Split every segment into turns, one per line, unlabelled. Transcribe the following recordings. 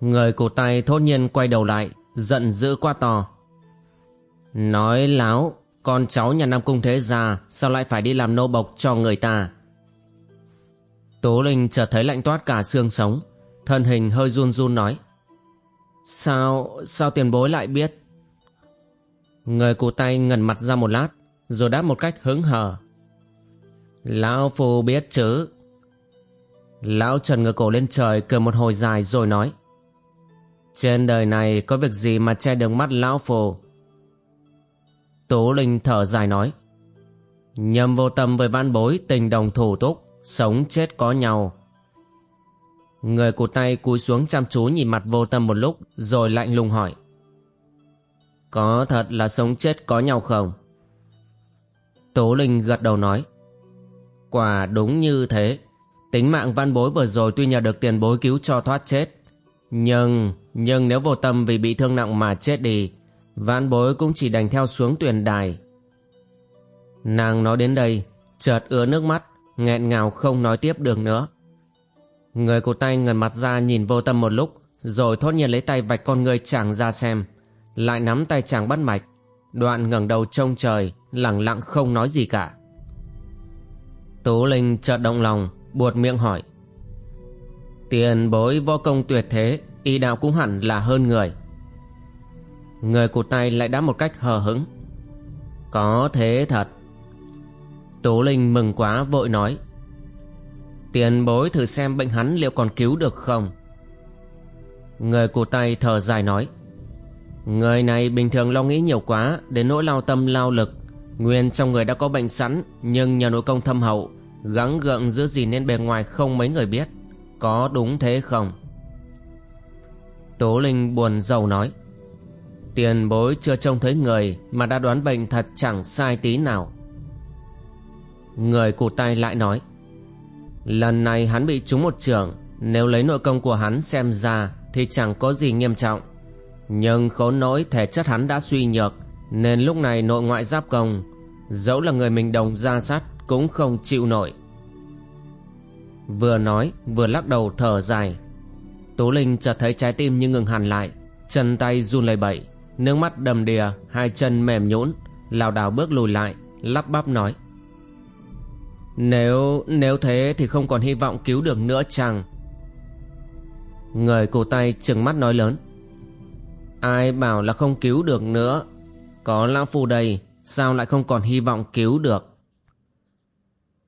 Người cụ tay thốt nhiên quay đầu lại, giận dữ quá to. Nói láo, con cháu nhà Nam Cung Thế Gia sao lại phải đi làm nô bộc cho người ta? Tố Linh chợt thấy lạnh toát cả xương sống, thân hình hơi run run nói. Sao, sao tiền bối lại biết? Người cụ tay ngẩn mặt ra một lát, rồi đáp một cách hứng hờ. Lão Phu biết chứ. Lão trần ngửa cổ lên trời cười một hồi dài rồi nói. Trên đời này có việc gì mà che đường mắt lão phù? Tố Linh thở dài nói, Nhầm vô tâm với văn bối, tình đồng thủ túc, Sống chết có nhau. Người cụt tay cúi xuống chăm chú nhìn mặt vô tâm một lúc, Rồi lạnh lùng hỏi, Có thật là sống chết có nhau không? Tố Linh gật đầu nói, Quả đúng như thế. Tính mạng văn bối vừa rồi tuy nhờ được tiền bối cứu cho thoát chết, Nhưng nhưng nếu vô tâm vì bị thương nặng mà chết đi, Vãn bối cũng chỉ đành theo xuống tuyển đài. Nàng nói đến đây, Chợt ứa nước mắt, nghẹn ngào không nói tiếp được nữa. Người cụt tay ngần mặt ra nhìn vô tâm một lúc, Rồi thốt nhiên lấy tay vạch con người chàng ra xem, Lại nắm tay chàng bắt mạch. Đoạn ngẩng đầu trông trời lặng lặng không nói gì cả. Tú Linh chợt động lòng, Buột miệng hỏi, Tiền bối vô công tuyệt thế y đạo cũng hẳn là hơn người. Người cụt tay lại đáp một cách hờ hững. Có thế thật. Tố linh mừng quá, vội nói. Tiền bối thử xem bệnh hắn liệu còn cứu được không? Người cụt tay thở dài nói. Người này bình thường lo nghĩ nhiều quá, đến nỗi lao tâm, lao lực. Nguyên trong người đã có bệnh sẵn, nhưng nhờ nội công thâm hậu, gắng gượng giữ gì nên bề ngoài không mấy người biết. Có đúng thế không? Tố Linh buồn rầu nói, Tiền bối chưa trông thấy người Mà đã đoán bệnh thật chẳng sai tí nào. Người cụt tay lại nói, Lần này hắn bị trúng một trường, Nếu lấy nội công của hắn xem ra Thì chẳng có gì nghiêm trọng. Nhưng khốn nỗi thể chất hắn đã suy nhược, Nên lúc này nội ngoại giáp công, Dẫu là người mình đồng ra sát Cũng không chịu nổi. Vừa nói, vừa lắc đầu thở dài Tú Linh chợt thấy trái tim như ngừng hẳn lại. Chân tay run lẩy bẩy, Nước mắt đầm đìa, Hai chân mềm nhũn. Lảo đảo bước lùi lại, Lắp bắp nói. Nếu nếu thế thì không còn hy vọng cứu được nữa chăng? Người cổ tay trừng mắt nói lớn. Ai bảo là không cứu được nữa? Có lão phu đây, Sao lại không còn hy vọng cứu được?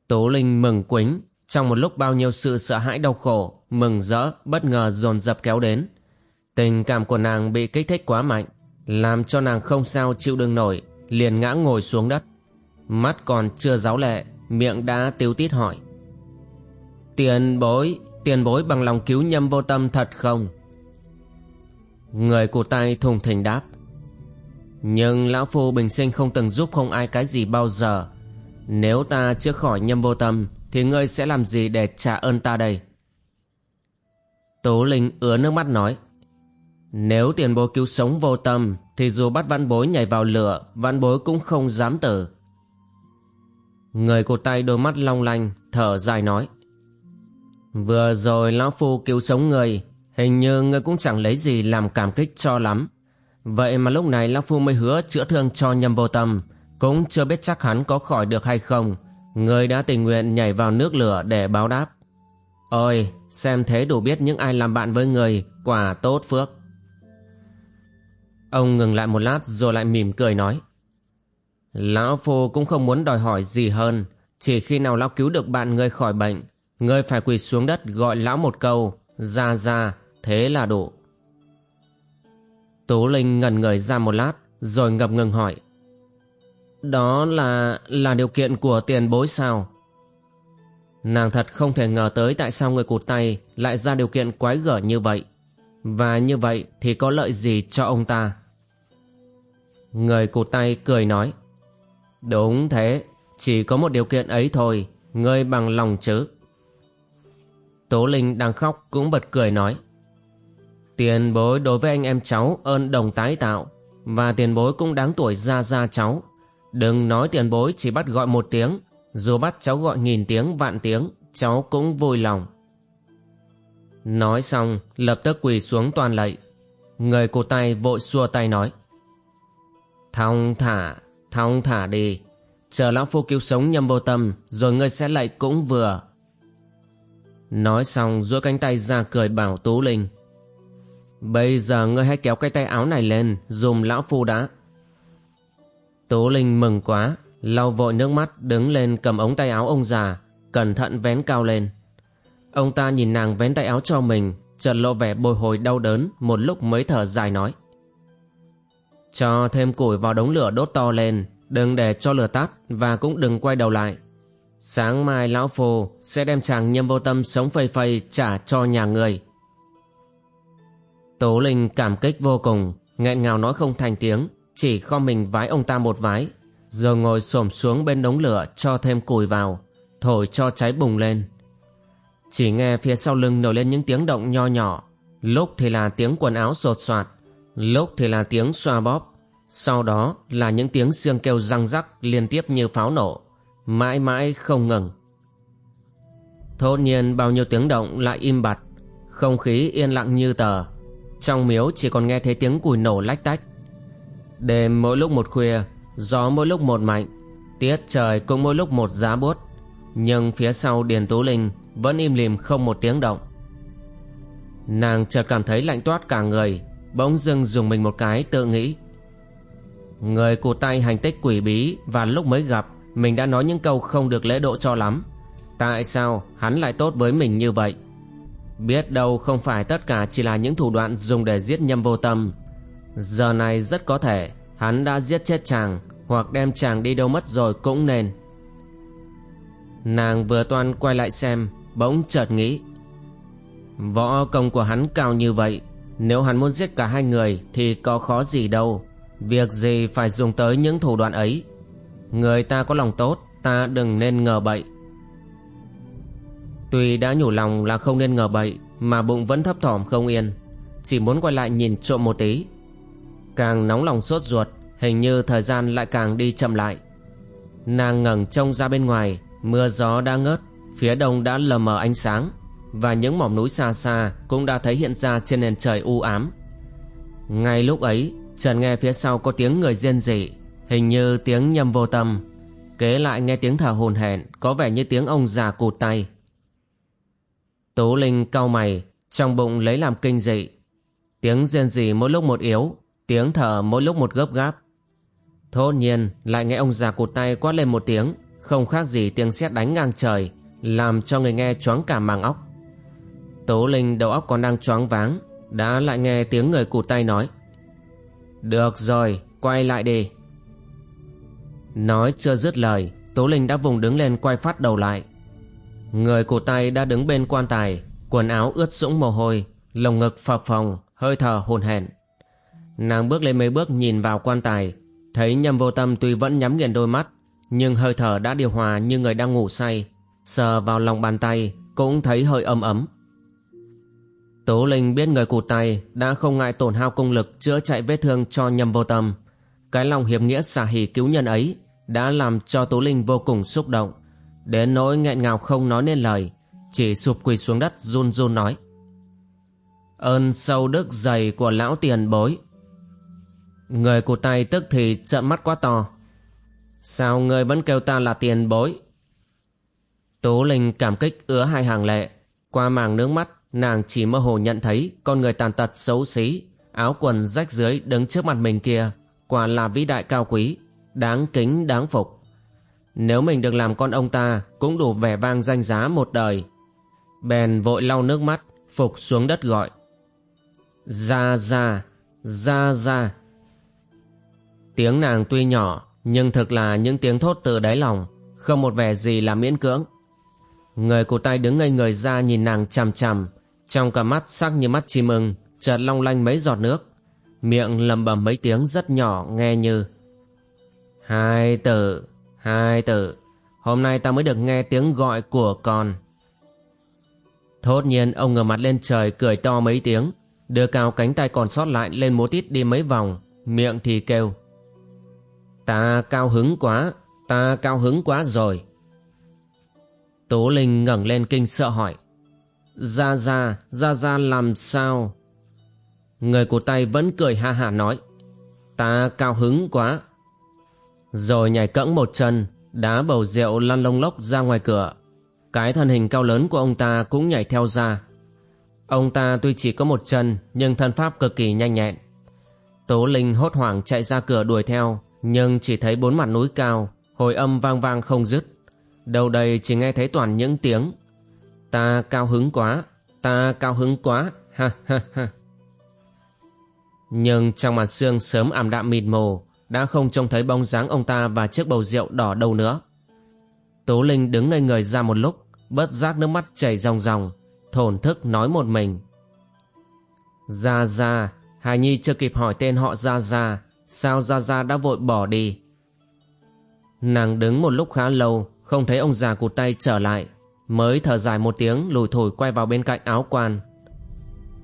Tố Linh mừng quính trong một lúc bao nhiêu sự sợ hãi đau khổ, mừng rỡ, bất ngờ dồn dập kéo đến. Tình cảm của nàng bị kích thích quá mạnh, làm cho nàng không sao chịu đựng nổi, liền ngã ngồi xuống đất. Mắt còn chưa giáo lệ, miệng đã tiếu tít hỏi. Tiền bối, tiền bối bằng lòng cứu nhâm vô tâm thật không? Người cụ tay thùng thình đáp. Nhưng lão phu bình sinh không từng giúp không ai cái gì bao giờ. Nếu ta chưa khỏi nhâm vô tâm thì ngươi sẽ làm gì để trả ơn ta đây? Tố Linh ứa nước mắt nói, Nếu tiền bối cứu sống vô tâm, Thì dù bắt văn bối nhảy vào lửa Văn bối cũng không dám tử. Người cụt tay đôi mắt long lanh, Thở dài nói, Vừa rồi Lão Phu cứu sống người, Hình như ngươi cũng chẳng lấy gì làm cảm kích cho lắm. Vậy mà lúc này Lão Phu mới hứa chữa thương cho nhầm vô tâm, Cũng chưa biết chắc hắn có khỏi được hay không. Người đã tình nguyện nhảy vào nước lửa để báo đáp. Ôi, xem thế đủ biết những ai làm bạn với người, quả tốt phước. Ông ngừng lại một lát rồi lại mỉm cười nói. Lão Phu cũng không muốn đòi hỏi gì hơn, chỉ khi nào lão cứu được bạn ngươi khỏi bệnh, ngươi phải quỳ xuống đất gọi lão một câu, ra ra, thế là đủ. Tú Linh ngần người ra một lát, rồi ngập ngừng hỏi. Đó là là điều kiện của tiền bối sao? Nàng thật không thể ngờ tới tại sao người cụt tay lại ra điều kiện quái gở như vậy. Và như vậy thì có lợi gì cho ông ta? Người cụt tay cười nói. Đúng thế, chỉ có một điều kiện ấy thôi, ngươi bằng lòng chứ. Tố Linh đang khóc cũng bật cười nói. Tiền bối đối với anh em cháu ơn đồng tái tạo, và tiền bối cũng đáng tuổi ra ra cháu. Đừng nói tiền bối chỉ bắt gọi một tiếng, dù bắt cháu gọi nghìn tiếng vạn tiếng, cháu cũng vui lòng. Nói xong, lập tức quỳ xuống toàn lạy. Người cô tay vội xua tay nói. Thong thả, thong thả đi. Chờ lão phu cứu sống nhầm vô tâm, rồi ngươi sẽ lạy cũng vừa. Nói xong duỗi cánh tay ra cười bảo Tú Linh. Bây giờ ngươi hãy kéo cái tay áo này lên, dùm lão phu đã. Tố Linh mừng quá, lau vội nước mắt đứng lên cầm ống tay áo ông già, cẩn thận vén cao lên. Ông ta nhìn nàng vén tay áo cho mình, chợt lộ vẻ bồi hồi đau đớn, một lúc mới thở dài nói. Cho thêm củi vào đống lửa đốt to lên, đừng để cho lửa tắt và cũng đừng quay đầu lại. Sáng mai lão phù sẽ đem chàng nhâm vô tâm sống phây phây trả cho nhà người. Tố Linh cảm kích vô cùng, nghẹn ngào nói không thành tiếng, chỉ kho mình vái ông ta một vái, rồi ngồi xổm xuống bên đống lửa cho thêm củi vào, thổi cho cháy bùng lên. Chỉ nghe phía sau lưng nổi lên những tiếng động nho nhỏ, lúc thì là tiếng quần áo sột soạt, lúc thì là tiếng xoa bóp, sau đó là những tiếng xương kêu răng rắc liên tiếp như pháo nổ, mãi mãi không ngừng. Thốt nhiên bao nhiêu tiếng động lại im bặt, không khí yên lặng như tờ, trong miếu chỉ còn nghe thấy tiếng củi nổ lách tách. Đêm mỗi lúc một khuya, gió mỗi lúc một mạnh, tiết trời cũng mỗi lúc một giá buốt, nhưng phía sau Điền Tú Linh vẫn im lìm không một tiếng động. Nàng chợt cảm thấy lạnh toát cả người, bỗng dưng dùng mình một cái tự nghĩ. Người cụ tay hành tích quỷ bí và lúc mới gặp mình đã nói những câu không được lễ độ cho lắm. Tại sao hắn lại tốt với mình như vậy? Biết đâu không phải tất cả chỉ là những thủ đoạn dùng để giết nhâm vô tâm. Giờ này rất có thể, hắn đã giết chết chàng, hoặc đem chàng đi đâu mất rồi cũng nên. Nàng vừa toan quay lại xem, bỗng chợt nghĩ. Võ công của hắn cao như vậy, nếu hắn muốn giết cả hai người thì có khó gì đâu. Việc gì phải dùng tới những thủ đoạn ấy Người ta có lòng tốt, Ta đừng nên ngờ bậy Tuy đã nhủ lòng là không nên ngờ bậy, Mà bụng vẫn thấp thỏm không yên, Chỉ muốn quay lại nhìn trộm một tí Càng nóng lòng sốt ruột, Hình như thời gian lại càng đi chậm lại. Nàng ngẩng trông ra bên ngoài, Mưa gió đã ngớt, Phía đông đã lờ mờ ánh sáng, Và những mỏm núi xa xa Cũng đã thấy hiện ra trên nền trời u ám. Ngay lúc ấy Trần nghe phía sau có tiếng người riêng rỉ, Hình như tiếng nhầm vô tâm, Kế lại nghe tiếng thở hồn hển, Có vẻ như tiếng ông già cụt tay. Tố Linh cau mày, Trong bụng lấy làm kinh dị. Tiếng riêng rỉ mỗi lúc một yếu Tiếng thở mỗi lúc một gấp gáp Thốt nhiên lại nghe ông già cụt tay quát lên một tiếng Không khác gì tiếng sét đánh ngang trời Làm cho người nghe choáng cả màng óc Tố Linh đầu óc còn đang choáng váng Đã lại nghe tiếng người cụt tay nói được rồi, quay lại đi. Nói chưa dứt lời, Tố Linh đã vùng đứng lên quay phát đầu lại. Người cụt tay đã đứng bên quan tài, quần áo ướt sũng mồ hôi, lồng ngực phập phồng, hơi thở hồn hển. Nàng bước lên mấy bước nhìn vào quan tài, thấy nhầm vô tâm tuy vẫn nhắm nghiền đôi mắt, nhưng hơi thở đã điều hòa như người đang ngủ say. Sờ vào lòng bàn tay, cũng thấy hơi ấm ấm. Tố Linh biết người cụt tay đã không ngại tổn hao công lực chữa chạy vết thương cho nhầm vô tâm. Cái lòng hiệp nghĩa xả hỉ cứu nhân ấy đã làm cho Tố Linh vô cùng xúc động. Đến nỗi nghẹn ngào không nói nên lời, chỉ sụp quỳ xuống đất run run nói. Ơn sâu đức dày của lão tiền bối. Người cụt tay tức thì trợn mắt quá to. Sao người vẫn kêu ta là tiền bối? Tố Linh cảm kích ứa hai hàng lệ, qua màng nước mắt Nàng chỉ mơ hồ nhận thấy con người tàn tật xấu xí, áo quần rách dưới đứng trước mặt mình kia, quả là vĩ đại cao quý, đáng kính đáng phục. Nếu mình được làm con ông ta cũng đủ vẻ vang danh giá một đời. Bèn vội lau nước mắt, phục xuống đất gọi. Ra ra, ra ra. Tiếng nàng tuy nhỏ, nhưng thực là những tiếng thốt từ đáy lòng, không một vẻ gì là miễn cưỡng. Người cụ tay đứng ngây người ra nhìn nàng chằm chằm, trong cả mắt sắc như mắt chim ưng, chợt long lanh mấy giọt nước. Miệng lầm bầm mấy tiếng rất nhỏ nghe như Hai tử, hai tử, hôm nay ta mới được nghe tiếng gọi của con. Thốt nhiên ông ngửa mặt lên trời cười to mấy tiếng, đưa cao cánh tay còn sót lại lên múa tít đi mấy vòng, miệng thì kêu. Ta cao hứng quá, ta cao hứng quá rồi. Tố Linh ngẩng lên kinh sợ hỏi. Ra ra, ra ra làm sao? Người của tay vẫn cười ha hả nói. Ta cao hứng quá. Rồi nhảy cẫng một chân, đá bầu rượu lăn lông lốc ra ngoài cửa. Cái thân hình cao lớn của ông ta cũng nhảy theo ra. Ông ta tuy chỉ có một chân nhưng thân pháp cực kỳ nhanh nhẹn. Tố Linh hốt hoảng chạy ra cửa đuổi theo nhưng chỉ thấy bốn mặt núi cao, hồi âm vang vang không dứt. Đầu đây chỉ nghe thấy toàn những tiếng. Ta cao hứng quá, ta cao hứng quá, ha ha ha. Nhưng trong mặt xương sớm ảm đạm mịt mù, đã không trông thấy bóng dáng ông ta và chiếc bầu rượu đỏ đâu nữa. Tố Linh đứng ngây người ra một lúc, bất giác nước mắt chảy ròng ròng, thổn thức nói một mình. Gia Gia, Hà Nhi chưa kịp hỏi tên họ Gia Gia, sao Gia Gia đã vội bỏ đi. Nàng đứng một lúc khá lâu, không thấy ông già cụt tay trở lại, mới thở dài một tiếng lùi thổi quay vào bên cạnh áo quan.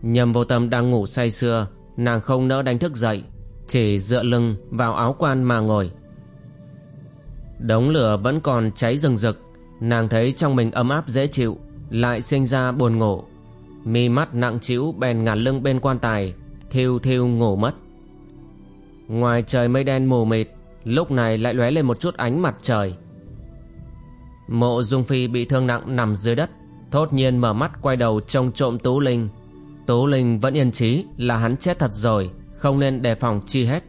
Nhầm vô tâm đang ngủ say sưa, nàng không nỡ đánh thức dậy, chỉ dựa lưng vào áo quan mà ngồi. Đống lửa vẫn còn cháy rừng rực, nàng thấy trong mình ấm áp dễ chịu, lại sinh ra buồn ngủ. Mi mắt nặng trĩu bèn ngả lưng bên quan tài, thiêu thiêu ngủ mất. Ngoài trời mây đen mù mịt, lúc này lại lóe lên một chút ánh mặt trời. Mộ Dung Phi bị thương nặng nằm dưới đất, thốt nhiên mở mắt quay đầu trông trộm Tú Linh. Tú Linh vẫn yên trí là hắn chết thật rồi, không nên đề phòng chi hết.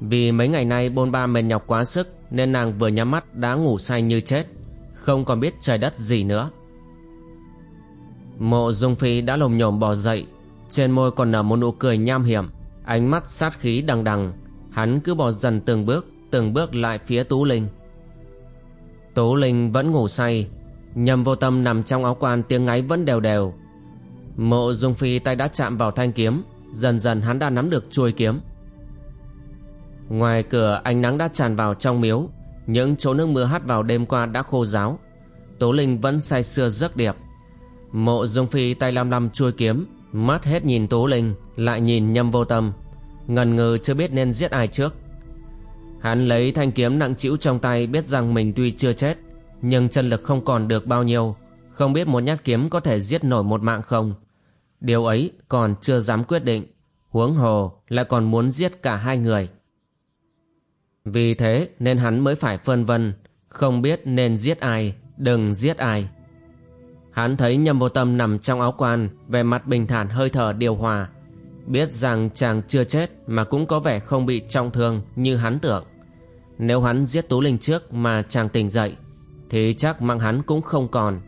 Vì mấy ngày nay bôn ba mệt nhọc quá sức nên nàng vừa nhắm mắt đã ngủ say như chết, không còn biết trời đất gì nữa. Mộ Dung Phi đã lồm nhồm bò dậy, trên môi còn nở một nụ cười nham hiểm, ánh mắt sát khí đằng đằng, hắn cứ bỏ dần từng bước, từng bước lại phía Tú Linh. Tú Linh vẫn ngủ say, nhầm vô tâm nằm trong áo quan tiếng ngáy vẫn đều đều. Mộ Dung Phi tay đã chạm vào thanh kiếm, dần dần hắn đã nắm được chuôi kiếm. Ngoài cửa ánh nắng đã tràn vào trong miếu, những chỗ nước mưa hắt vào đêm qua đã khô ráo. Tố Linh vẫn say sưa giấc đẹp. Mộ Dung Phi tay lam lam chuôi kiếm, mắt hết nhìn Tố Linh, lại nhìn nhâm vô tâm. Ngần ngừ chưa biết nên giết ai trước. Hắn lấy thanh kiếm nặng trĩu trong tay biết rằng mình tuy chưa chết, nhưng chân lực không còn được bao nhiêu, không biết một nhát kiếm có thể giết nổi một mạng không. Điều ấy còn chưa dám quyết định, huống hồ lại còn muốn giết cả hai người. Vì thế nên hắn mới phải phân vân, không biết nên giết ai, đừng giết ai. Hắn thấy nhầm vô tâm nằm trong áo quan, về mặt bình thản hơi thở điều hòa. Biết rằng chàng chưa chết mà cũng có vẻ không bị trọng thương như hắn tưởng. Nếu hắn giết Tú Linh trước mà chàng tỉnh dậy, thì chắc mạng hắn cũng không còn.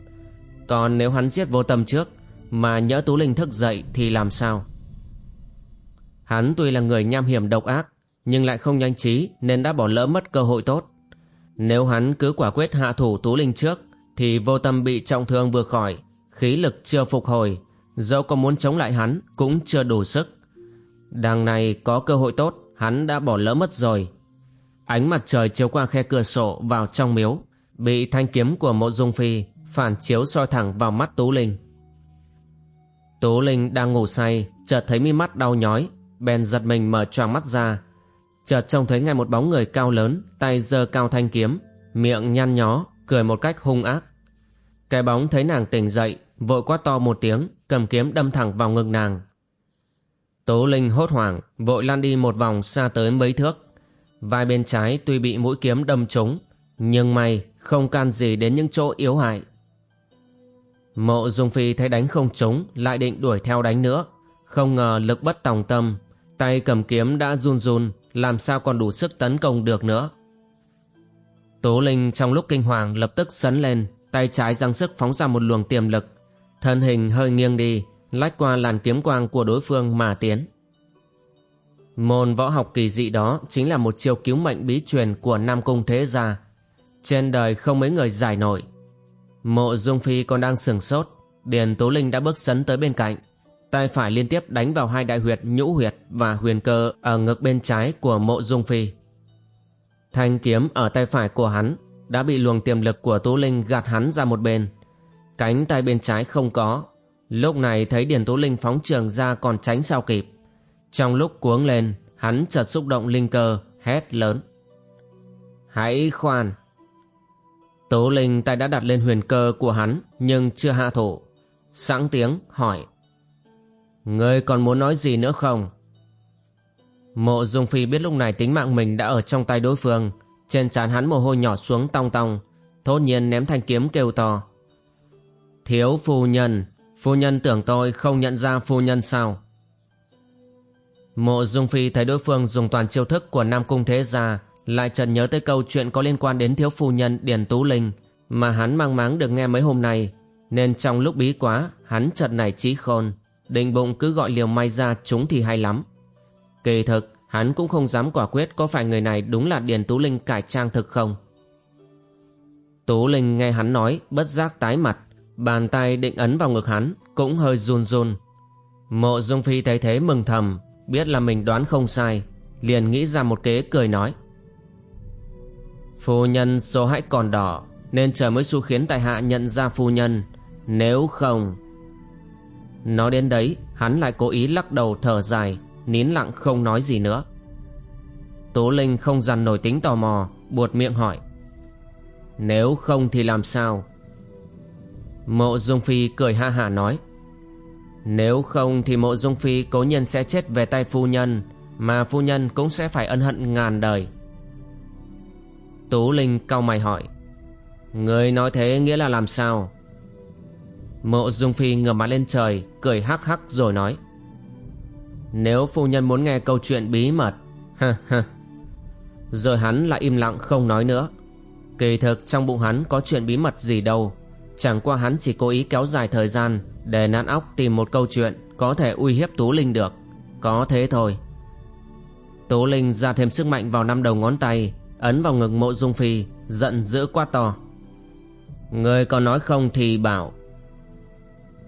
Còn nếu hắn giết vô tâm trước mà nhỡ Tú Linh thức dậy thì làm sao? Hắn tuy là người nham hiểm độc ác, nhưng lại không nhanh trí nên đã bỏ lỡ mất cơ hội tốt. Nếu hắn cứ quả quyết hạ thủ Tú Linh trước thì vô tâm bị trọng thương vừa khỏi, khí lực chưa phục hồi, dẫu có muốn chống lại hắn cũng chưa đủ sức. Đằng này có cơ hội tốt, hắn đã bỏ lỡ mất rồi. Ánh mặt trời chiếu qua khe cửa sổ vào trong miếu, bị thanh kiếm của mộ dung phi phản chiếu soi thẳng vào mắt Tú Linh. Tú Linh đang ngủ say, chợt thấy mi mắt đau nhói, bèn giật mình mở choàng mắt ra. Chợt trông thấy ngay một bóng người cao lớn, tay giơ cao thanh kiếm, miệng nhăn nhó, cười một cách hung ác. Cái bóng thấy nàng tỉnh dậy, vội quát to một tiếng, cầm kiếm đâm thẳng vào ngực nàng. Tố Linh hốt hoảng, vội lăn đi một vòng xa tới mấy thước. Vai bên trái tuy bị mũi kiếm đâm trúng, nhưng may không can gì đến những chỗ yếu hại. Mộ Dung Phi thấy đánh không trúng, lại định đuổi theo đánh nữa. Không ngờ lực bất tòng tâm, tay cầm kiếm đã run run, làm sao còn đủ sức tấn công được nữa. Tố Linh trong lúc kinh hoàng lập tức sấn lên, tay trái giăng sức phóng ra một luồng tiềm lực. Thân hình hơi nghiêng đi, lách qua làn kiếm quang của đối phương mà tiến. Môn võ học kỳ dị đó chính là một chiêu cứu mệnh bí truyền của Nam Cung Thế Gia. Trên đời không mấy người giải nổi. Mộ Dung Phi còn đang sừng sốt Điền Tú Linh đã bước sấn tới bên cạnh tay phải liên tiếp đánh vào hai đại huyệt nhũ huyệt và huyền cơ ở ngực bên trái của mộ dung phi thanh kiếm ở tay phải của hắn đã bị luồng tiềm lực của tú linh gạt hắn ra một bên cánh tay bên trái không có. Lúc này thấy điền tú linh phóng trường ra còn tránh sao kịp. Trong lúc cuống lên, hắn chợt xúc động linh cơ, hét lớn. Hãy khoan. Tú linh tay đã đặt lên huyền cơ của hắn, nhưng chưa hạ thủ. Sẵn tiếng hỏi. Ngươi còn muốn nói gì nữa không? Mộ Dung Phi biết lúc này tính mạng mình đã ở trong tay đối phương. Trên trán hắn mồ hôi nhỏ xuống tong tong, Thốt nhiên ném thanh kiếm kêu to. Thiếu phu nhân. Phu nhân tưởng tôi không nhận ra phu nhân sao? Mộ Dung Phi thấy đối phương dùng toàn chiêu thức của Nam Cung Thế Gia, Lại chợt nhớ tới câu chuyện có liên quan đến thiếu phu nhân Điền Tú Linh, Mà hắn mang máng được nghe mấy hôm nay, Nên trong lúc bí quá, Hắn chợt này trí khôn, Định bụng cứ gọi liều may ra chúng thì hay lắm. Kỳ thực, Hắn cũng không dám quả quyết có phải người này đúng là Điền Tú Linh cải trang thực không. Tú Linh nghe hắn nói, Bất giác tái mặt. Bàn tay định ấn vào ngực hắn Cũng hơi run run. Mộ Dung Phi thấy thế mừng thầm, Biết là mình đoán không sai, Liền nghĩ ra một kế cười nói. Phu nhân số hãy còn đỏ, Nên chờ mới xu khiến tại hạ nhận ra phu nhân, Nếu không. Nói đến đấy, Hắn lại cố ý lắc đầu thở dài, Nín lặng không nói gì nữa. Tố Linh không dằn nổi tính tò mò, Buột miệng hỏi. Nếu không thì làm sao? Mộ Dung Phi cười ha hả nói, Nếu không thì mộ Dung Phi cố nhân sẽ chết về tay phu nhân, Mà phu nhân cũng sẽ phải ân hận ngàn đời. Tú Linh cau mày hỏi, Người nói thế nghĩa là làm sao? Mộ Dung Phi ngửa mặt lên trời, Cười hắc hắc rồi nói, Nếu phu nhân muốn nghe câu chuyện bí mật, Ha ha. Rồi hắn lại im lặng không nói nữa. Kỳ thực trong bụng hắn có chuyện bí mật gì đâu. Chẳng qua hắn chỉ cố ý kéo dài thời gian Để nán óc tìm một câu chuyện Có thể uy hiếp Tú Linh được Có thế thôi Tú Linh ra thêm sức mạnh vào năm đầu ngón tay Ấn vào ngực mộ dung phi Giận dữ quá to Người còn nói không thì bảo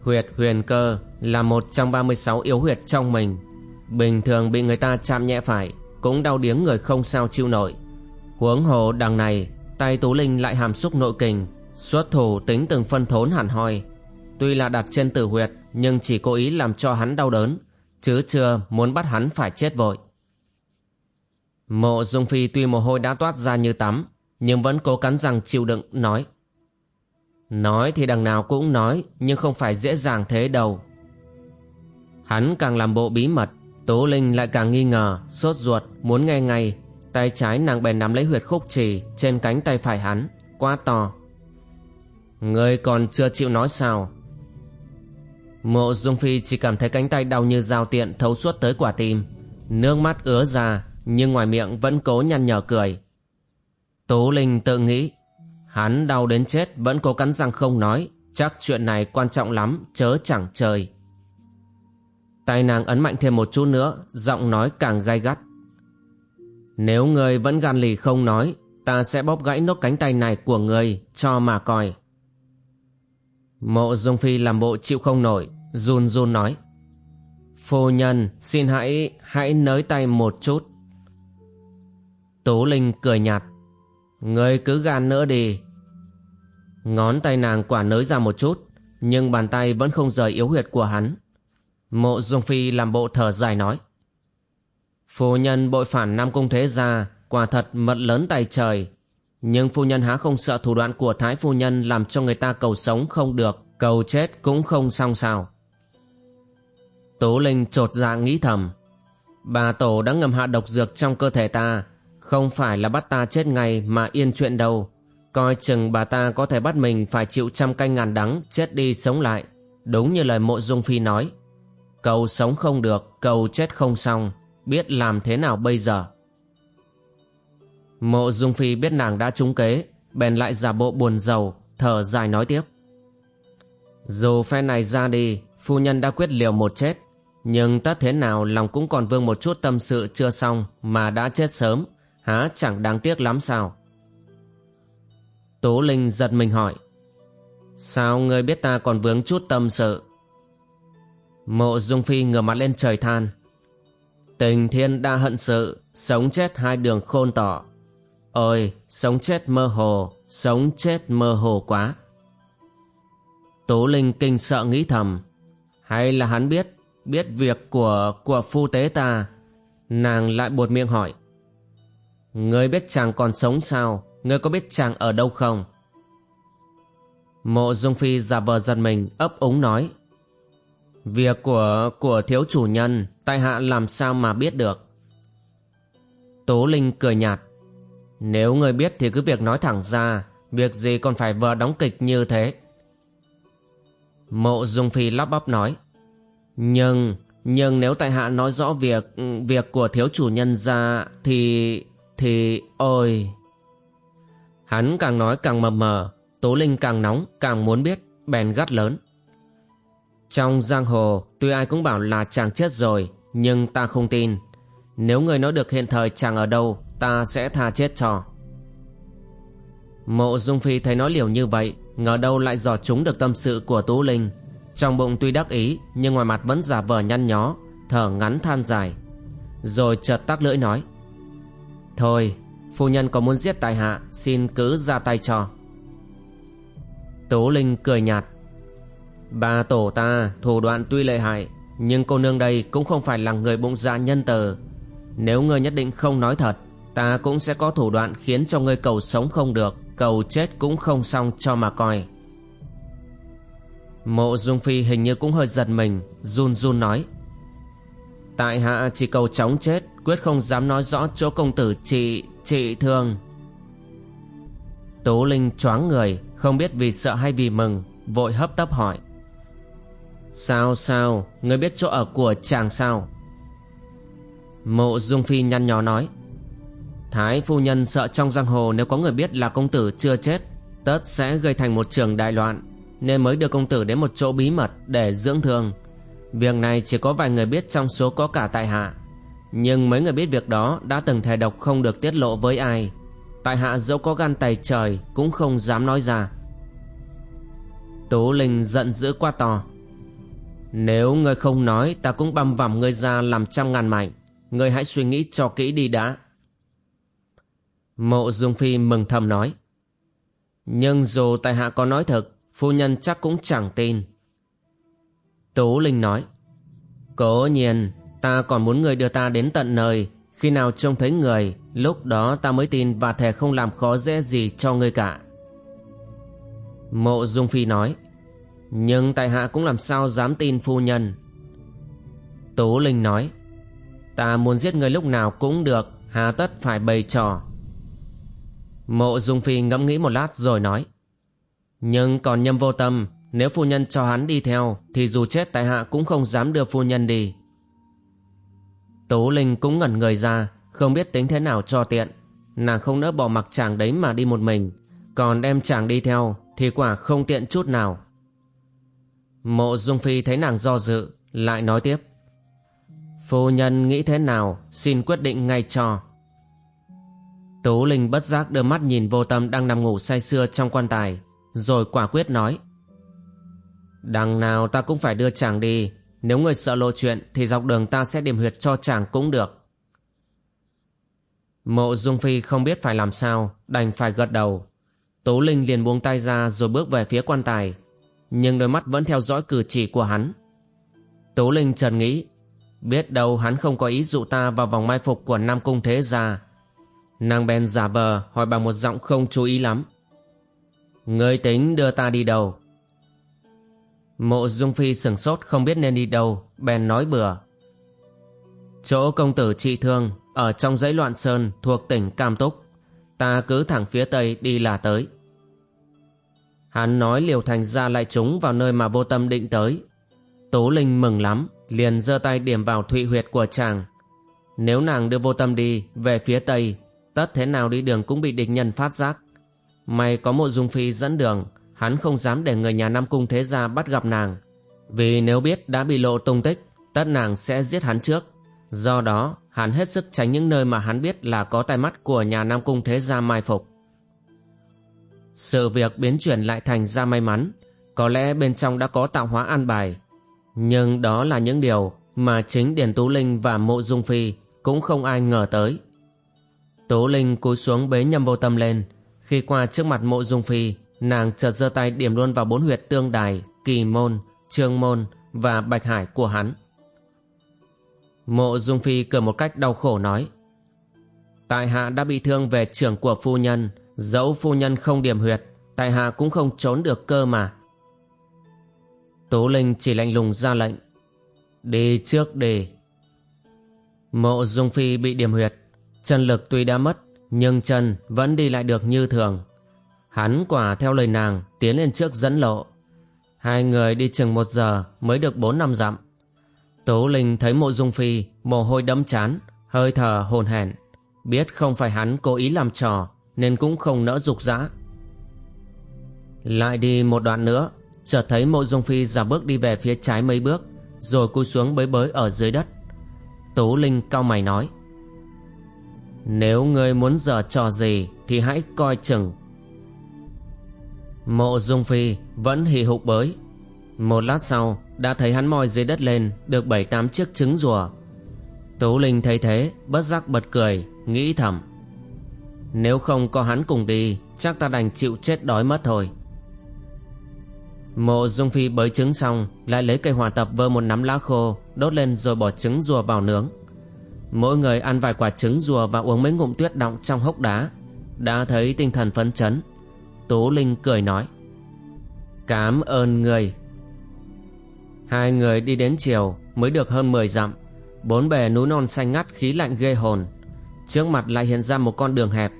Huyệt huyền cơ là một trong 36 yếu huyệt trong mình. Bình thường bị người ta chạm nhẹ phải cũng đau điếng người không sao chịu nổi. Huống hồ đằng này, tay Tú Linh lại hàm xúc nội kình, xuất thủ tính từng phân thốn hẳn hoi. Tuy là đặt trên tử huyệt nhưng chỉ cố ý làm cho hắn đau đớn, chứ chưa muốn bắt hắn phải chết vội. Mộ Dung Phi tuy mồ hôi đã toát ra như tắm, nhưng vẫn cố cắn răng chịu đựng, nói Nói thì đằng nào cũng nói Nhưng không phải dễ dàng thế đâu Hắn càng làm bộ bí mật Tố Linh lại càng nghi ngờ Sốt ruột muốn nghe ngay Tay trái nàng bèn nắm lấy huyệt khúc trì Trên cánh tay phải hắn Quá to Người còn chưa chịu nói sao? Mộ Dung Phi chỉ cảm thấy cánh tay đau như dao tiện thấu suốt tới quả tim. Nước mắt ứa ra, Nhưng ngoài miệng vẫn cố nhăn nhở cười. Tố Linh tự nghĩ, Hắn đau đến chết vẫn cố cắn răng không nói, Chắc chuyện này quan trọng lắm, Chớ chẳng trời. Tay nàng ấn mạnh thêm một chút nữa, Giọng nói càng gai gắt. Nếu người vẫn gan lì không nói, Ta sẽ bóp gãy nốt cánh tay này của người Cho mà coi. Mộ Dung Phi làm bộ chịu không nổi, Run run nói. Phu nhân, xin hãy Hãy nới tay một chút. Tú Linh cười nhạt. Người cứ gan nữa đi. Ngón tay nàng quả nới ra một chút, Nhưng bàn tay vẫn không rời yếu huyệt của hắn. Mộ Dung Phi làm bộ thở dài nói. Phu nhân bội phản Nam Cung Thế Gia, Quả thật mật lớn tay trời nhưng phu nhân há không sợ thủ đoạn của Thái phu nhân Làm cho người ta cầu sống không được Cầu chết cũng không xong sao Tố Linh trột dạ nghĩ thầm Bà Tổ đã ngầm hạ độc dược trong cơ thể ta Không phải là bắt ta chết ngay mà yên chuyện đâu Coi chừng bà ta có thể bắt mình phải chịu trăm canh ngàn đắng chết đi sống lại. Đúng như lời mộ dung phi nói. Cầu sống không được, cầu chết không xong. Biết làm thế nào bây giờ? Mộ dung phi biết nàng đã trúng kế. Bèn lại giả bộ buồn giàu, thở dài nói tiếp. Dù phe này ra đi, phu nhân đã quyết liều một chết. Nhưng tất thế nào lòng cũng còn vương một chút tâm sự chưa xong mà đã chết sớm. Há chẳng đáng tiếc lắm sao? Tố Linh giật mình hỏi Sao ngươi biết ta còn vướng chút tâm sự Mộ Dung Phi ngửa mặt lên trời than Tình thiên đa hận sự Sống chết hai đường khôn tỏ Ôi, sống chết mơ hồ, Sống chết mơ hồ quá. Tố Linh kinh sợ nghĩ thầm, Hay là hắn biết Biết việc của của phu tế ta? Nàng lại buột miệng hỏi. Ngươi biết chàng còn sống sao? Ngươi có biết chàng ở đâu không? Mộ Dung Phi giả vờ giật mình, ấp úng nói. Việc của của thiếu chủ nhân, tại hạ làm sao mà biết được? Tố Linh cười nhạt. Nếu người biết thì cứ việc nói thẳng ra, Việc gì còn phải vờ đóng kịch như thế. Mộ Dung Phi lắp bắp nói, Nhưng Nhưng nếu tại hạ nói rõ việc Việc của thiếu chủ nhân ra Thì Thì, ôi. Hắn càng nói càng mờ mờ, Tố Linh càng nóng, càng muốn biết, Bèn gắt lớn. Trong giang hồ, Tuy ai cũng bảo là chàng chết rồi, Nhưng ta không tin. Nếu người nói được hiện thời chàng ở đâu Ta sẽ tha chết cho. Mộ Dung Phi thấy nói liều như vậy, Ngờ đâu lại dò trúng được tâm sự của Tú Linh. Trong bụng tuy đắc ý, Nhưng ngoài mặt vẫn giả vờ nhăn nhó, Thở ngắn than dài. Rồi chợt tắc lưỡi nói, Thôi, Phu nhân có muốn giết tài hạ, Xin cứ ra tay cho. Tú Linh cười nhạt Bà tổ ta, thủ đoạn tuy lợi hại, Nhưng cô nương đây cũng không phải là người bụng dạ nhân từ Nếu ngươi nhất định không nói thật Ta cũng sẽ có thủ đoạn khiến cho ngươi cầu sống không được, Cầu chết cũng không xong cho mà coi. Mộ Dung Phi hình như cũng hơi giật mình, Run run nói. Tại hạ chỉ cầu chóng chết, Quyết không dám nói rõ chỗ công tử chị chị thương. Tố Linh choáng người, Không biết vì sợ hay vì mừng, Vội hấp tấp hỏi. Sao sao, Ngươi biết chỗ ở của chàng sao? Mộ Dung Phi nhăn nhó nói. Thái phu nhân sợ trong giang hồ Nếu có người biết là công tử chưa chết, Tất sẽ gây thành một trường đại loạn, Nên mới đưa công tử đến một chỗ bí mật Để dưỡng thương. Việc này chỉ có vài người biết trong số có cả tại hạ. Nhưng mấy người biết việc đó Đã từng thề độc không được tiết lộ với ai. Tại hạ dẫu có gan tài trời Cũng không dám nói ra. Tú Linh giận dữ quá to. Nếu ngươi không nói, Ta cũng băm vằm ngươi ra làm trăm ngàn mảnh. Ngươi hãy suy nghĩ cho kỹ đi đã. Mộ Dung Phi mừng thầm nói. Nhưng dù tại hạ có nói thật, Phu nhân chắc cũng chẳng tin. Tú Linh nói, Cố nhiên, Ta còn muốn người đưa ta đến tận nơi. Khi nào trông thấy người, Lúc đó ta mới tin và thề không làm khó dễ gì cho ngươi cả. Mộ Dung Phi nói, Nhưng tại hạ cũng làm sao dám tin phu nhân? Tú Linh nói, Ta muốn giết người lúc nào cũng được, Hà tất phải bày trò. Mộ Dung Phi ngẫm nghĩ một lát rồi nói. Nhưng còn nhâm vô tâm, Nếu phu nhân cho hắn đi theo, Thì dù chết tại hạ cũng không dám đưa phu nhân đi. Tố Linh cũng ngẩn người ra, Không biết tính thế nào cho tiện. Nàng không nỡ bỏ mặc chàng đấy mà đi một mình, Còn đem chàng đi theo Thì quả không tiện chút nào. Mộ Dung Phi thấy nàng do dự, Lại nói tiếp. Phu nhân nghĩ thế nào, Xin quyết định ngay cho. Tú Linh bất giác đưa mắt nhìn vô tâm đang nằm ngủ say sưa trong quan tài, rồi quả quyết nói. Đằng nào ta cũng phải đưa chàng đi, nếu người sợ lộ chuyện thì dọc đường ta sẽ điểm huyệt cho chàng cũng được. Mộ Dung Phi không biết phải làm sao, đành phải gật đầu. Tú Linh liền buông tay ra rồi bước về phía quan tài, nhưng đôi mắt vẫn theo dõi cử chỉ của hắn. Tú Linh trần nghĩ, biết đâu hắn không có ý dụ ta vào vòng mai phục của Nam Cung Thế Gia, Nàng bèn giả vờ hỏi bằng một giọng không chú ý lắm. Ngươi tính đưa ta đi đâu? Mộ Dung Phi sừng sốt, không biết nên đi đâu, Bèn nói bừa. Chỗ công tử trị thương Ở trong dãy loạn sơn thuộc tỉnh Cam Túc, Ta cứ thẳng phía tây đi là tới. Hắn nói liều thành ra lại chúng vào nơi mà vô tâm định tới. Tố Linh mừng lắm, Liền giơ tay điểm vào thụy huyệt của chàng. Nếu nàng đưa vô tâm đi, Về phía tây Tất thế nào đi đường cũng bị địch nhân phát giác. May có mộ dung phi dẫn đường, Hắn không dám để người nhà Nam Cung Thế Gia bắt gặp nàng. Vì nếu biết đã bị lộ tung tích, Tất nàng sẽ giết hắn trước. Do đó, hắn hết sức tránh những nơi mà hắn biết là có tai mắt của nhà Nam Cung Thế Gia mai phục. Sự việc biến chuyển lại thành ra may mắn. Có lẽ bên trong đã có tạo hóa an bài. Nhưng đó là những điều Mà chính Điền Tú Linh và Mộ Dung Phi Cũng không ai ngờ tới. Tố Linh cúi xuống bế nhâm vô tâm lên. Khi qua trước mặt Mộ Dung Phi Nàng chợt giơ tay điểm luôn vào bốn huyệt tương đài Kỳ môn, trương môn Và bạch hải của hắn. Mộ Dung Phi cười một cách đau khổ nói Tại hạ đã bị thương về trưởng của phu nhân Dẫu phu nhân không điểm huyệt Tại hạ cũng không trốn được cơ mà. Tố Linh chỉ lạnh lùng ra lệnh Đi trước đi. Mộ Dung Phi bị điểm huyệt Chân lực tuy đã mất, Nhưng chân vẫn đi lại được như thường. Hắn quả theo lời nàng, Tiến lên trước dẫn lộ. Hai người đi chừng một giờ Mới được bốn năm dặm. Tố Linh thấy mộ Dung Phi, Mồ hôi đẫm chán, Hơi thở hồn hển. Biết không phải hắn cố ý làm trò, Nên cũng không nỡ dục dã. Lại đi một đoạn nữa, chợt thấy mộ dung phi giả bước đi về phía trái mấy bước, rồi cúi xuống bới bới ở dưới đất. Tố linh cau mày nói nếu ngươi muốn giở trò gì thì hãy coi chừng. Mộ dung phi vẫn hì hục bới. Một lát sau, đã thấy hắn moi dưới đất lên được bảy tám chiếc trứng rùa. Tú linh thấy thế, bất giác bật cười, nghĩ thầm. Nếu không có hắn cùng đi, chắc ta đành chịu chết đói mất thôi. Mộ Dung Phi bới trứng xong, Lại lấy cây hòa tập vơ một nắm lá khô, Đốt lên rồi bỏ trứng rùa vào nướng. Mỗi người ăn vài quả trứng rùa Và uống mấy ngụm tuyết đọng trong hốc đá, Đã thấy tinh thần phấn chấn. Tú Linh cười nói Cám ơn người. Hai người đi đến chiều Mới được hơn 10 dặm, Bốn bề núi non xanh ngắt khí lạnh ghê hồn. Trước mặt lại hiện ra một con đường hẹp.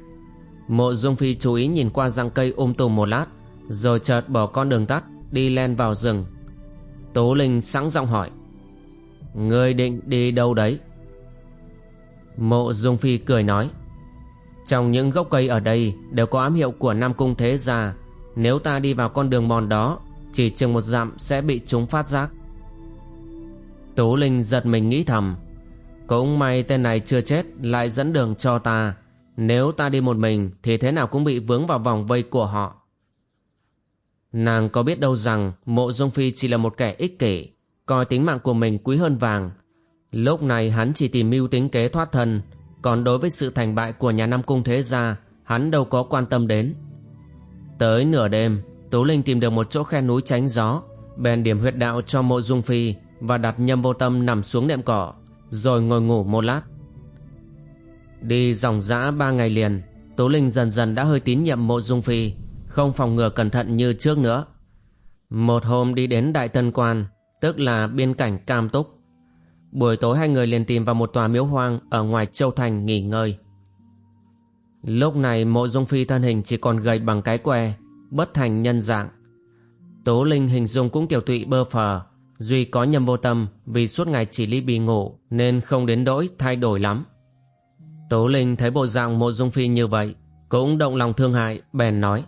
Mộ Dung Phi chú ý nhìn qua răng cây um tùm một lát, Rồi chợt bỏ con đường tắt, đi len vào rừng. Tố Linh sẵn giọng hỏi Ngươi định đi đâu đấy? Mộ Dung Phi cười nói Trong những gốc cây ở đây Đều có ám hiệu của Nam Cung Thế Gia. Nếu ta đi vào con đường mòn đó Chỉ chừng một dặm sẽ bị chúng phát giác. Tố Linh giật mình nghĩ thầm Cũng may tên này chưa chết Lại dẫn đường cho ta. Nếu ta đi một mình Thì thế nào cũng bị vướng vào vòng vây của họ. Nàng có biết đâu rằng mộ dung phi chỉ là một kẻ ích kỷ, coi tính mạng của mình quý hơn vàng. Lúc này hắn chỉ tìm mưu tính kế thoát thân, còn đối với sự thành bại của nhà Nam Cung Thế Gia, hắn đâu có quan tâm đến. Tới nửa đêm, Tú Linh tìm được một chỗ khe núi tránh gió, bèn điểm huyệt đạo cho mộ dung phi và đặt nhâm vô tâm nằm xuống nệm cỏ, rồi ngồi ngủ một lát. Đi dòng dã ba ngày liền, Tú Linh dần dần đã hơi tín nhiệm mộ dung phi, không phòng ngừa cẩn thận như trước nữa. Một hôm đi đến Đại Tân Quan, tức là biên cảnh Cam Túc. Buổi tối hai người liền tìm vào một tòa miếu hoang ở ngoài Châu Thành nghỉ ngơi. Lúc này mộ dung phi thân hình chỉ còn gầy bằng cái que, bất thành nhân dạng. Tố Linh hình dung cũng tiểu tụy bơ phờ, duy có nhầm vô tâm vì suốt ngày chỉ ly bì ngủ nên không đến đỗi thay đổi lắm. Tố Linh thấy bộ dạng mộ dung phi như vậy, cũng động lòng thương hại, bèn nói.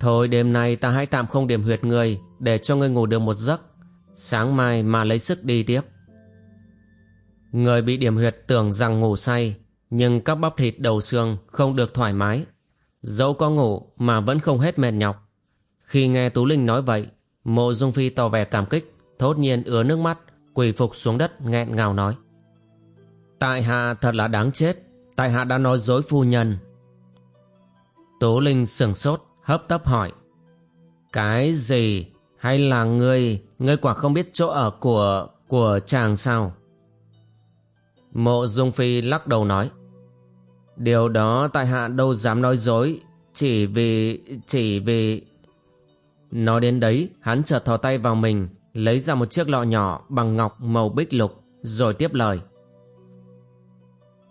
Thôi đêm nay ta hãy tạm không điểm huyệt người Để cho ngươi ngủ được một giấc Sáng mai mà lấy sức đi tiếp. Người bị điểm huyệt tưởng rằng ngủ say, Nhưng các bắp thịt đầu xương không được thoải mái. Dẫu có ngủ mà vẫn không hết mệt nhọc. Khi nghe Tú Linh nói vậy, Mộ Dung Phi tỏ vẻ cảm kích, Thốt nhiên ứa nước mắt, Quỳ phục xuống đất nghẹn ngào nói. Tại hạ thật là đáng chết, Tại hạ đã nói dối phu nhân. Tú Linh sửng sốt, hấp tấp hỏi. Cái gì? Hay là ngươi, ngươi quả không biết chỗ ở của, của chàng sao? Mộ Dung Phi lắc đầu nói Điều đó tại hạ đâu dám nói dối Chỉ vì, chỉ vì Nói đến đấy Hắn chợt thò tay vào mình Lấy ra một chiếc lọ nhỏ bằng ngọc màu bích lục Rồi tiếp lời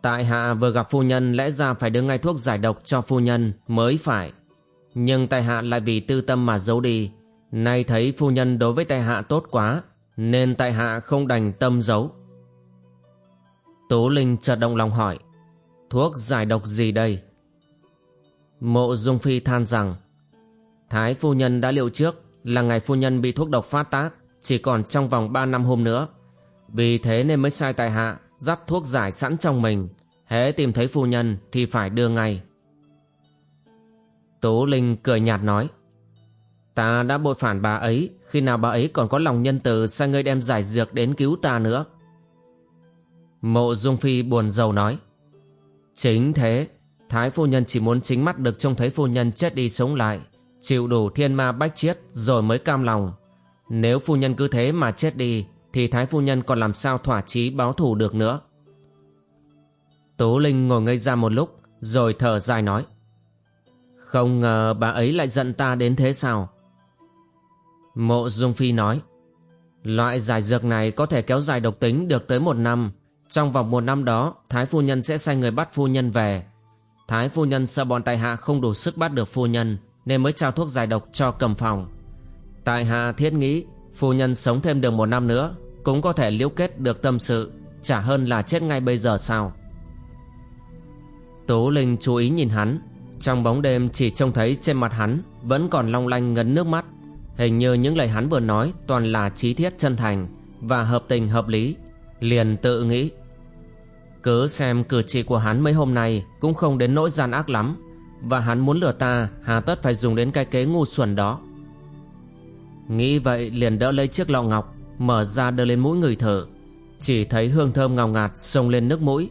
Tại hạ vừa gặp phu nhân Lẽ ra phải đưa ngay thuốc giải độc cho phu nhân Mới phải nhưng tại hạ lại vì tư tâm mà giấu đi Nay thấy phu nhân đối với tại hạ tốt quá, Nên tại hạ không đành tâm giấu. Tố Linh chợt động lòng hỏi, Thuốc giải độc gì đây? Mộ Dung Phi than rằng, Thái phu nhân đã liệu trước Là ngày phu nhân bị thuốc độc phát tác, Chỉ còn trong vòng 3 năm hôm nữa. Vì thế nên mới sai tại hạ Dắt thuốc giải sẵn trong mình, Hễ tìm thấy phu nhân thì phải đưa ngay. Tố Linh cười nhạt nói Ta đã bội phản bà ấy. Khi nào bà ấy còn có lòng nhân từ Sai ngươi đem giải dược đến cứu ta nữa? Mộ Dung Phi buồn rầu nói. Chính thế. Thái phu nhân chỉ muốn chính mắt được trông thấy phu nhân chết đi sống lại, Chịu đủ thiên ma bách chiết Rồi mới cam lòng. Nếu phu nhân cứ thế mà chết đi, Thì thái phu nhân còn làm sao thỏa chí báo thù được nữa? Tố Linh ngồi ngây ra một lúc, Rồi thở dài nói. Không ngờ bà ấy lại giận ta đến thế sao? Mộ Dung Phi nói, Loại giải dược này có thể kéo dài độc tính được tới một năm. Trong vòng một năm đó, Thái phu nhân sẽ sai người bắt phu nhân về. Thái phu nhân sợ bọn tại hạ không đủ sức bắt được phu nhân, Nên mới trao thuốc giải độc cho cầm phòng. Tại hạ thiết nghĩ, Phu nhân sống thêm được một năm nữa, Cũng có thể liễu kết được tâm sự, Chả hơn là chết ngay bây giờ sao? Tố Linh chú ý nhìn hắn, Trong bóng đêm chỉ trông thấy trên mặt hắn Vẫn còn long lanh ngấn nước mắt. Hình như những lời hắn vừa nói Toàn là trí thiết chân thành Và hợp tình hợp lý. Liền tự nghĩ, Cứ xem cử chỉ của hắn mấy hôm nay Cũng không đến nỗi gian ác lắm Và hắn muốn lừa ta, Hà tất phải dùng đến cái kế ngu xuẩn đó. Nghĩ vậy liền đỡ lấy chiếc lọ ngọc, Mở ra đưa lên mũi người thở Chỉ thấy hương thơm ngào ngạt xông lên nước mũi.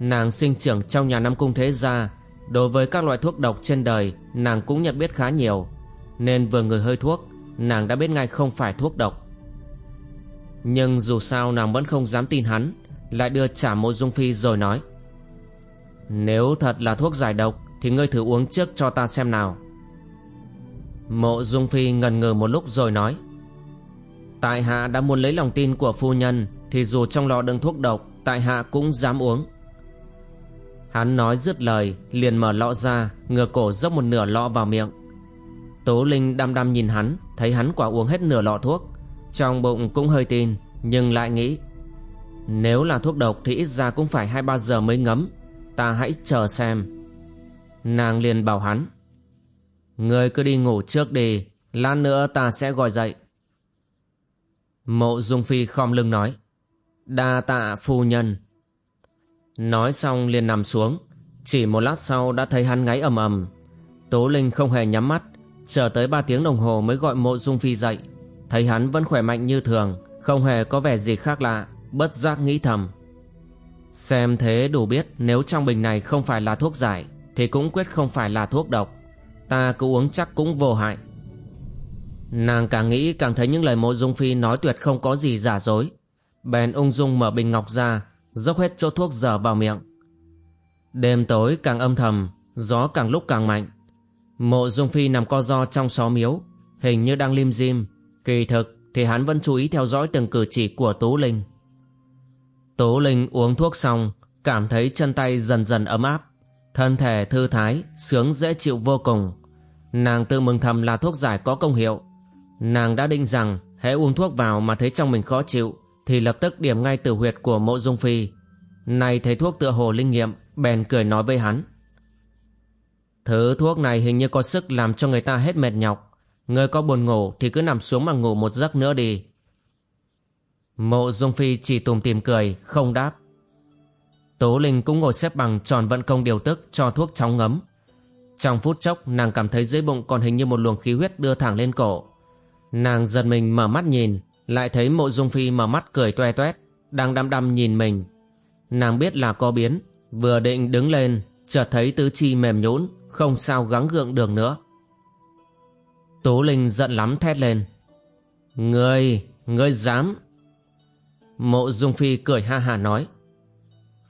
Nàng sinh trưởng trong nhà năm Cung Thế Gia, Đối với các loại thuốc độc trên đời, Nàng cũng nhận biết khá nhiều, Nên vừa người hơi thuốc Nàng đã biết ngay không phải thuốc độc. Nhưng dù sao nàng vẫn không dám tin hắn, Lại đưa trả mộ dung phi rồi nói, Nếu thật là thuốc giải độc, Thì ngươi thử uống trước cho ta xem nào. Mộ dung phi ngần ngừ một lúc rồi nói, Tại hạ đã muốn lấy lòng tin của phu nhân, Thì dù trong lọ đựng thuốc độc, Tại hạ cũng dám uống. Hắn nói dứt lời, liền mở lọ ra, ngửa cổ dốc một nửa lọ vào miệng. Tố Linh đăm đăm nhìn hắn, Thấy hắn quả uống hết nửa lọ thuốc. Trong bụng cũng hơi tin, Nhưng lại nghĩ, Nếu là thuốc độc thì ít ra cũng phải hai ba giờ mới ngấm. Ta hãy chờ xem. Nàng liền bảo hắn Người cứ đi ngủ trước đi, Lát nữa ta sẽ gọi dậy. Mộ Dung Phi khom lưng nói, Đa tạ phu nhân. Nói xong liền nằm xuống, Chỉ một lát sau đã thấy hắn ngáy ầm ầm. Tố Linh không hề nhắm mắt Chờ tới ba tiếng đồng hồ mới gọi mộ dung phi dậy. Thấy hắn vẫn khỏe mạnh như thường, Không hề có vẻ gì khác lạ, Bất giác nghĩ thầm. Xem thế đủ biết nếu trong bình này không phải là thuốc giải, Thì cũng quyết không phải là thuốc độc. Ta cứ uống chắc cũng vô hại. Nàng càng nghĩ càng thấy những lời mộ dung phi nói tuyệt không có gì giả dối. Bèn ung dung mở bình ngọc ra, Dốc hết chỗ thuốc dở vào miệng. Đêm tối càng âm thầm, Gió càng lúc càng mạnh. Mộ Dung Phi nằm co do trong xó miếu. Hình như đang lim dim. Kỳ thực thì hắn vẫn chú ý theo dõi từng cử chỉ của Tú Linh. Tú Linh uống thuốc xong, Cảm thấy chân tay dần dần ấm áp. Thân thể thư thái, Sướng dễ chịu vô cùng. Nàng tự mừng thầm là thuốc giải có công hiệu. Nàng đã định rằng hãy uống thuốc vào mà thấy trong mình khó chịu, Thì lập tức điểm ngay từ huyệt của mộ dung phi. Này thấy thuốc tựa hồ linh nghiệm, Bèn cười nói với hắn. Thứ thuốc này hình như có sức làm cho người ta hết mệt nhọc. Người có buồn ngủ thì cứ nằm xuống mà ngủ một giấc nữa đi. Mộ Dung Phi chỉ tùm tìm cười, không đáp. Tố Linh cũng ngồi xếp bằng tròn vận công điều tức cho thuốc chóng ngấm. Trong phút chốc nàng cảm thấy dưới bụng còn hình như một luồng khí huyết đưa thẳng lên cổ. Nàng giật mình mở mắt nhìn, lại thấy mộ Dung Phi mở mắt cười toe toét, đang đăm đăm nhìn mình. Nàng biết là có biến, vừa định đứng lên, chợt thấy tứ chi mềm nhũn không sao gắng gượng được nữa. Tú Linh giận lắm thét lên. Ngươi, ngươi dám. Mộ Dung Phi cười ha hà nói.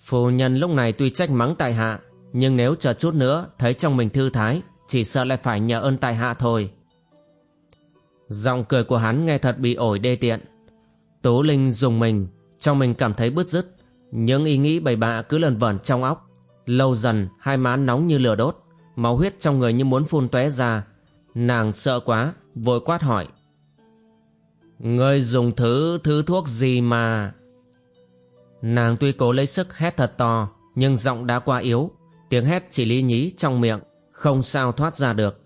Phu nhân lúc này tuy trách mắng tại hạ Nhưng nếu chờ chút nữa Thấy trong mình thư thái Chỉ sợ lại phải nhờ ơn tại hạ thôi. Giọng cười của hắn nghe thật bị ổi đê tiện. Tú Linh dùng mình Trong mình cảm thấy bứt rứt Những ý nghĩ bầy bạ cứ lần vẩn trong óc Lâu dần hai má nóng như lửa đốt máu huyết trong người như muốn phun tóe ra. Nàng sợ quá, vội quát hỏi. Ngươi dùng thứ thứ thuốc gì mà? Nàng tuy cố lấy sức hét thật to, nhưng giọng đã quá yếu. Tiếng hét chỉ lý nhí trong miệng, không sao thoát ra được.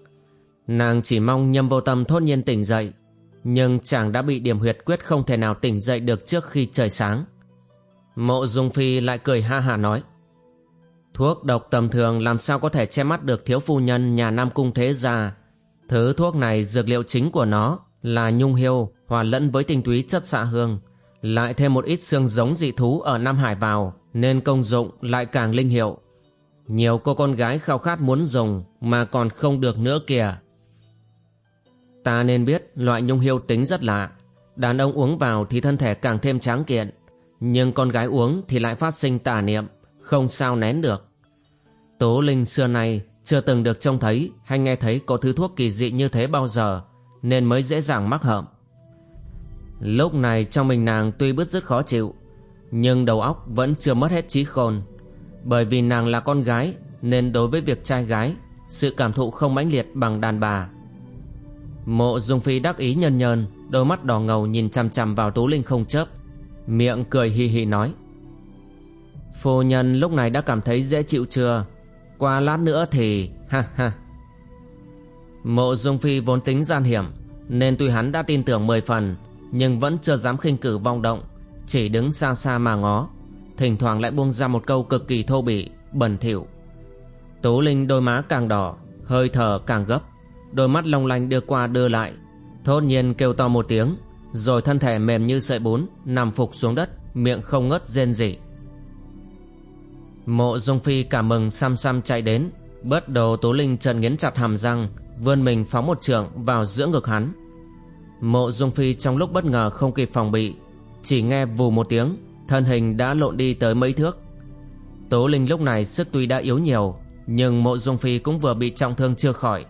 Nàng chỉ mong nhâm vô tâm thốt nhiên tỉnh dậy, nhưng chàng đã bị điểm huyệt quyết không thể nào tỉnh dậy được trước khi trời sáng. Mộ dung phi lại cười ha hả nói. Thuốc độc tầm thường làm sao có thể che mắt được thiếu phu nhân nhà Nam Cung Thế Gia. Thứ thuốc này dược liệu chính của nó là nhung hiêu hòa lẫn với tinh túy chất xạ hương, lại thêm một ít xương giống dị thú ở Nam Hải vào nên công dụng lại càng linh hiệu. Nhiều cô con gái khao khát muốn dùng mà còn không được nữa kìa. Ta nên biết loại nhung hiêu tính rất lạ. Đàn ông uống vào thì thân thể càng thêm tráng kiện. Nhưng con gái uống thì lại phát sinh tà niệm, không sao nén được. Tố Linh xưa nay chưa từng được trông thấy hay nghe thấy có thứ thuốc kỳ dị như thế bao giờ, nên mới dễ dàng mắc hợm. Lúc này trong mình nàng tuy bứt rất khó chịu, nhưng đầu óc vẫn chưa mất hết trí khôn. Bởi vì nàng là con gái nên đối với việc trai gái, sự cảm thụ không mãnh liệt bằng đàn bà. Mộ Dung Phi đắc ý nhân nhân, đôi mắt đỏ ngầu nhìn chằm chằm vào Tú Linh không chớp, miệng cười hì hì nói. Phu nhân lúc này đã cảm thấy dễ chịu chưa? Qua lát nữa thì... ha ha. Mộ Dung Phi vốn tính gian hiểm, nên tuy hắn đã tin tưởng mười phần, nhưng vẫn chưa dám khinh cử vong động, chỉ đứng xa xa mà ngó, thỉnh thoảng lại buông ra một câu cực kỳ thô bỉ, bẩn thỉu. Tú Linh đôi má càng đỏ, hơi thở càng gấp, đôi mắt long lanh đưa qua đưa lại, thốt nhiên kêu to một tiếng, rồi thân thể mềm như sợi bún, nằm phục xuống đất, miệng không ngớt rên rỉ. Mộ Dung Phi cảm mừng xăm xăm chạy đến, bớt đầu Tố Linh trần nghiến chặt hàm răng, vươn mình phóng một trường vào giữa ngực hắn. Mộ Dung Phi trong lúc bất ngờ không kịp phòng bị, chỉ nghe vù một tiếng, thân hình đã lộn đi tới mấy thước. Tố Linh lúc này sức tuy đã yếu nhiều, nhưng Mộ Dung Phi cũng vừa bị trọng thương chưa khỏi,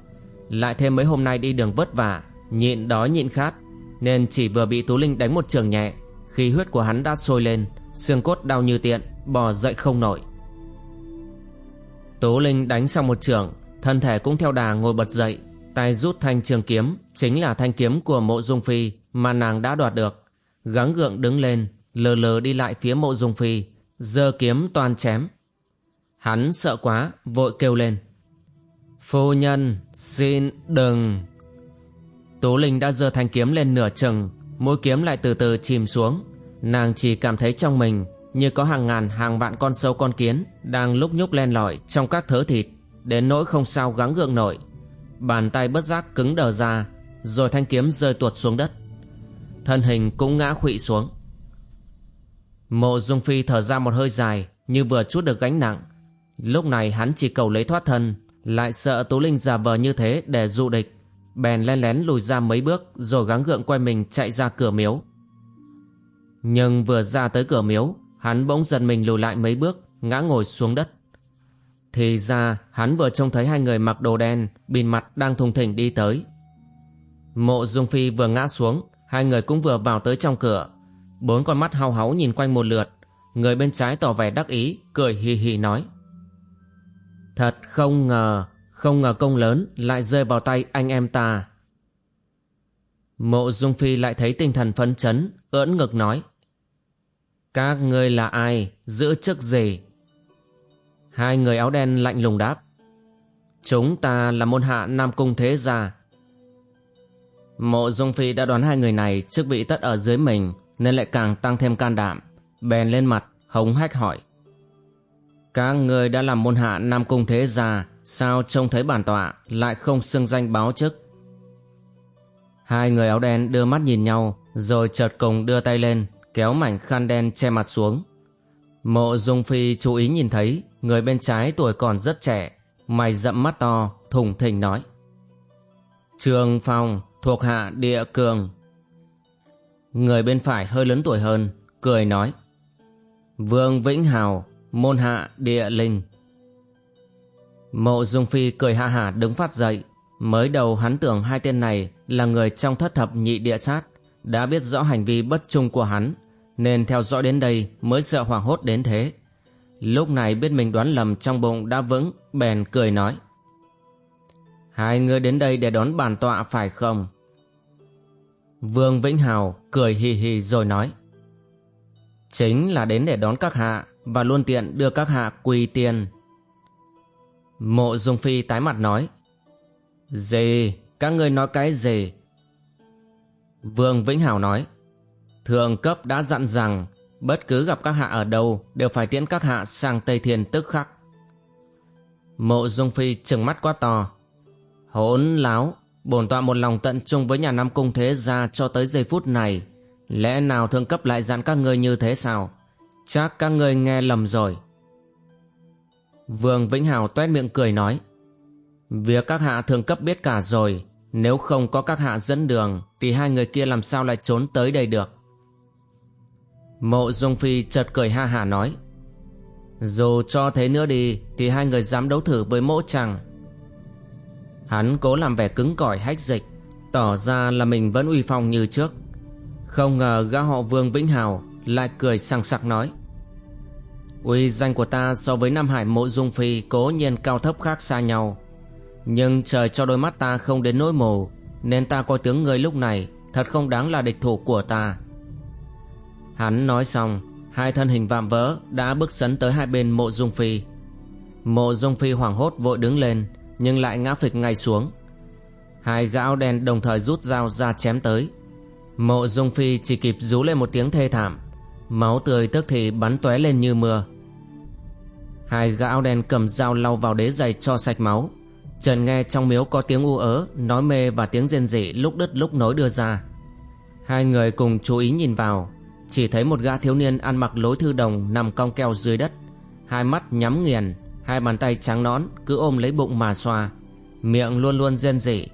lại thêm mấy hôm nay đi đường vất vả, nhịn đói nhịn khát, nên chỉ vừa bị Tố Linh đánh một trường nhẹ, khi huyết của hắn đã sôi lên, xương cốt đau như tiện, bò dậy không nổi. Tố Linh đánh xong một trường, thân thể cũng theo đà ngồi bật dậy, tay rút thanh trường kiếm, chính là thanh kiếm của Mộ Dung Phi mà nàng đã đoạt được gắng gượng đứng lên, lờ lờ đi lại phía mộ dung phi, giơ kiếm toàn chém. Hắn sợ quá, vội kêu lên. Phu nhân, xin đừng. Tố Linh đã giơ thanh kiếm lên nửa chừng, mũi kiếm lại từ từ chìm xuống. Nàng chỉ cảm thấy trong mình như có hàng ngàn hàng vạn con sâu con kiến đang lúc nhúc len lỏi trong các thớ thịt, đến nỗi không sao gắng gượng nổi. Bàn tay bất giác cứng đờ ra, rồi thanh kiếm rơi tuột xuống đất thân hình cũng ngã khuỵu xuống. Mộ Dung Phi thở ra một hơi dài như vừa chút được gánh nặng. Lúc này hắn chỉ cầu lấy thoát thân, lại sợ Tú Linh giả vờ như thế để dụ địch. Bèn len lén lùi ra mấy bước rồi gắng gượng quay mình chạy ra cửa miếu. Nhưng vừa ra tới cửa miếu, hắn bỗng giật mình lùi lại mấy bước, ngã ngồi xuống đất. Thì ra hắn vừa trông thấy hai người mặc đồ đen, bìn mặt đang thùng thỉnh đi tới. Mộ Dung Phi vừa ngã xuống Hai người cũng vừa vào tới trong cửa. Bốn con mắt hao háu nhìn quanh một lượt. Người bên trái tỏ vẻ đắc ý Cười hì hì nói. Thật không ngờ Không ngờ công lớn lại rơi vào tay anh em ta. Mộ Dung Phi lại thấy tinh thần phấn chấn ưỡn ngực nói. Các ngươi là ai Giữ chức gì Hai người áo đen lạnh lùng đáp Chúng ta là môn hạ Nam Cung Thế Gia Mộ Dung Phi đã đoán hai người này chức vị tất ở dưới mình nên lại càng tăng thêm can đảm. Bèn lên mặt, hống hách hỏi. Các người đã làm môn hạ Nam Cung Thế Gia, sao trông thấy bản tọa lại không xưng danh báo chức? Hai người áo đen đưa mắt nhìn nhau, rồi chợt cùng đưa tay lên, kéo mảnh khăn đen che mặt xuống. Mộ Dung Phi chú ý nhìn thấy, người bên trái tuổi còn rất trẻ, mày rậm mắt to, thùng thình nói. Trường Phong, thuộc hạ địa cường. Người bên phải hơi lớn tuổi hơn, cười nói. Vương Vĩnh Hào, môn hạ địa linh. Mộ Dung Phi cười hạ hả đứng phát dậy. Mới đầu hắn tưởng hai tên này là người trong thất thập nhị địa sát, đã biết rõ hành vi bất trung của hắn, nên theo dõi đến đây mới sợ hoảng hốt đến thế. Lúc này biết mình đoán lầm trong bụng đã vững, bèn cười nói. Hai người đến đây để đón bản tọa phải không? Vương Vĩnh Hào cười hì hì rồi nói Chính là đến để đón các hạ Và luôn tiện đưa các hạ quỳ tiền Mộ Dung Phi tái mặt nói Gì? Các ngươi nói cái gì? Vương Vĩnh Hào nói Thượng cấp đã dặn rằng Bất cứ gặp các hạ ở đâu Đều phải tiễn các hạ sang Tây Thiên tức khắc Mộ Dung Phi trừng mắt quá to Hỗn láo bổn tọa một lòng tận trung với nhà Nam Cung Thế Gia cho tới giây phút này. Lẽ nào thương cấp lại dặn các ngươi như thế sao? Chắc các ngươi nghe lầm rồi. Vương Vĩnh Hào toét miệng cười nói. Việc các hạ thường cấp biết cả rồi, nếu không có các hạ dẫn đường thì hai người kia làm sao lại trốn tới đây được. Mộ Dung Phi chợt cười ha hà nói. Dù cho thế nữa đi thì hai người dám đấu thử với mỗ chàng. Hắn cố làm vẻ cứng cỏi hách dịch, tỏ ra là mình vẫn uy phong như trước. Không ngờ gã họ Vương Vĩnh Hào lại cười sằng sặc nói. Uy danh của ta so với Nam Hải mộ dung phi cố nhiên cao thấp khác xa nhau. Nhưng trời cho đôi mắt ta không đến nỗi mù, nên ta coi tướng người lúc này thật không đáng là địch thủ của ta. Hắn nói xong, hai thân hình vạm vỡ đã bước sấn tới hai bên mộ dung phi. Mộ dung phi hoảng hốt vội đứng lên, nhưng lại ngã phịch ngay xuống. Hai gã áo đen đồng thời rút dao ra chém tới. Mộ dung phi chỉ kịp rú lên một tiếng thê thảm, máu tươi tức thì bắn tóe lên như mưa. Hai gã áo đen cầm dao lau vào đế giày cho sạch máu. Trần nghe trong miếu có tiếng u ớ, nói mê và tiếng rên rỉ lúc đứt lúc nối đưa ra. Hai người cùng chú ý nhìn vào, chỉ thấy một gã thiếu niên ăn mặc lối thư đồng nằm cong keo dưới đất, hai mắt nhắm nghiền, hai bàn tay trắng nón cứ ôm lấy bụng mà xoa, miệng luôn luôn rên rỉ.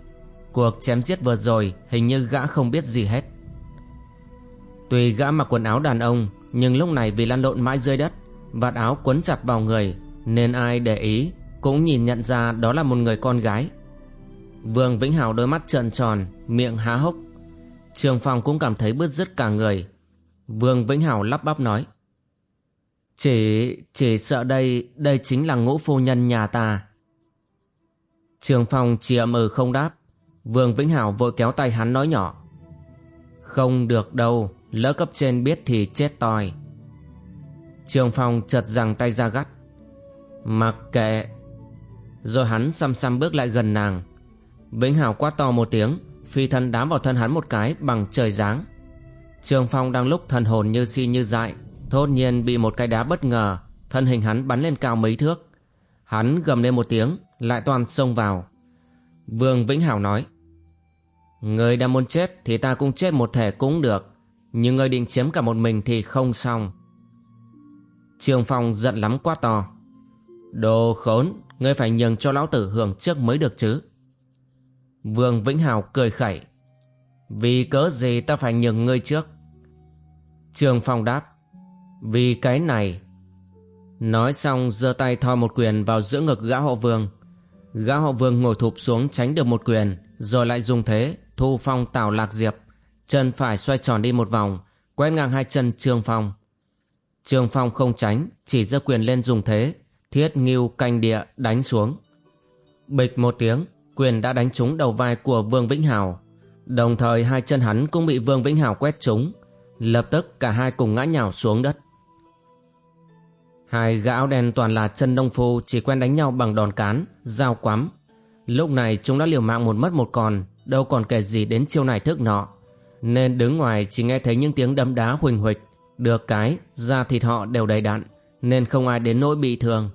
Cuộc chém giết vừa rồi hình như gã không biết gì hết. Tuy gã mặc quần áo đàn ông, nhưng lúc này vì lăn lộn mãi dưới đất, vạt áo quấn chặt vào người, nên ai để ý cũng nhìn nhận ra đó là một người con gái. Vương Vĩnh Hào đôi mắt trợn tròn, miệng há hốc. Trường Phong cũng cảm thấy bứt rứt cả người, Vương Vĩnh Hảo lắp bắp nói. Chỉ, chỉ sợ đây, đây chính là ngũ phu nhân nhà ta. Trường Phong chỉ ậm ừ không đáp. Vương Vĩnh Hảo vội kéo tay hắn nói nhỏ. Không được đâu, lỡ cấp trên biết thì chết toi. Trường Phong chợt giằng tay ra gắt. Mặc kệ. Rồi hắn xăm xăm bước lại gần nàng. Vĩnh Hảo quát to một tiếng, phi thân đám vào thân hắn một cái bằng trời giáng. Trường Phong đang lúc thần hồn như si như dại, Thốt nhiên bị một cái đá bất ngờ, Thân hình hắn bắn lên cao mấy thước. Hắn gầm lên một tiếng, Lại toàn xông vào. Vương Vĩnh Hảo nói, Người đã muốn chết thì ta cũng chết một thể cũng được, Nhưng người định chiếm cả một mình thì không xong. Trường Phong giận lắm quá to, Đồ khốn, Ngươi phải nhường cho lão tử hưởng trước mới được chứ. Vương Vĩnh Hào cười khẩy vì cớ gì ta phải nhường ngươi trước? Trường Phong đáp, Vì cái này. Nói xong, giơ tay thò một quyền vào giữa ngực gã họ vương. Gã họ vương ngồi thụp xuống tránh được một quyền, Rồi lại dùng thế, Thu phong tảo lạc diệp. Chân phải xoay tròn đi một vòng, Quét ngang hai chân Trường Phong. Trường Phong không tránh, Chỉ giơ quyền lên dùng thế, Thiết nghiêu canh địa đánh xuống. Bịch một tiếng, Quyền đã đánh trúng đầu vai của Vương Vĩnh Hào Đồng thời hai chân hắn cũng bị Vương Vĩnh Hào quét trúng Lập tức cả hai cùng ngã nhào xuống đất. Hai gã áo đen toàn là chân đông phu Chỉ quen đánh nhau bằng đòn cán, dao quắm. Lúc này chúng đã liều mạng một mất một còn Đâu còn kể gì đến chiêu này thức nọ. Nên đứng ngoài chỉ nghe thấy những tiếng đấm đá huỳnh huỳnh Được cái, da thịt họ đều đầy đặn Nên không ai đến nỗi bị thương.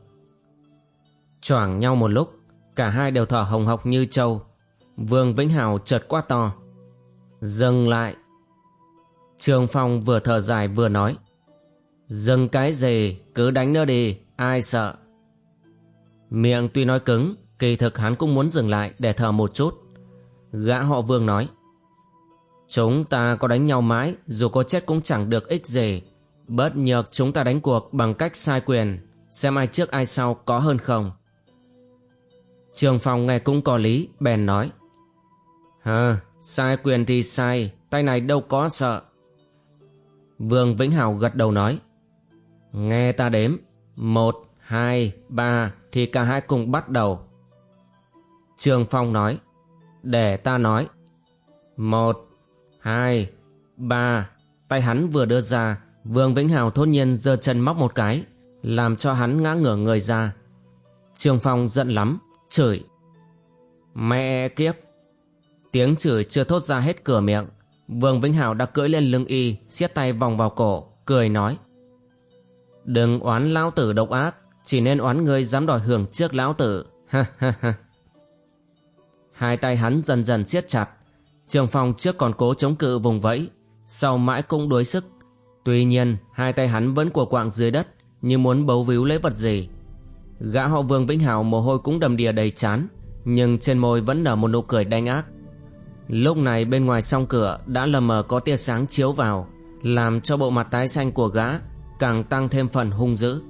Choảng nhau một lúc Cả hai đều thở hồng hộc như trâu. Vương Vĩnh Hào chợt quá to. Dừng lại. Trường Phong vừa thở dài vừa nói. Dừng cái gì, Cứ đánh nữa đi, Ai sợ? Miệng tuy nói cứng, Kỳ thực hắn cũng muốn dừng lại để thở một chút. Gã họ vương nói. Chúng ta có đánh nhau mãi, Dù có chết cũng chẳng được ích gì. Bất nhược chúng ta đánh cuộc bằng cách sai quyền, Xem ai trước ai sau có hơn không? Trường Phong nghe cũng có lý, Bèn nói. Hờ Sai quyền thì sai, tay này đâu có sợ. Vương Vĩnh Hào gật đầu nói. Nghe ta đếm. Một, hai, ba thì cả hai cùng bắt đầu. Trương Phong nói. Để ta nói. Một, hai, ba. Tay hắn vừa đưa ra, Vương Vĩnh Hào thốt nhiên giơ chân móc một cái, làm cho hắn ngã ngửa người ra. Trương Phong giận lắm, chửi. Mẹ kiếp, Tiếng chửi chưa thốt ra hết cửa miệng Vương Vĩnh Hảo đã cưỡi lên lưng y siết tay vòng vào cổ Cười nói Đừng oán lão tử độc ác Chỉ nên oán ngươi dám đòi hưởng trước lão tử Ha ha ha Hai tay hắn dần dần siết chặt. Trường Phong trước còn cố chống cự vùng vẫy, sau mãi cũng đuối sức. Tuy nhiên, hai tay hắn vẫn của quạng dưới đất, như muốn bấu víu lấy vật gì. Gã họ Vương Vĩnh Hảo mồ hôi cũng đầm đìa đầy chán, nhưng trên môi vẫn nở một nụ cười đanh ác. Lúc này bên ngoài song cửa đã lờ mờ có tia sáng chiếu vào, làm cho bộ mặt tái xanh của gã càng tăng thêm phần hung dữ.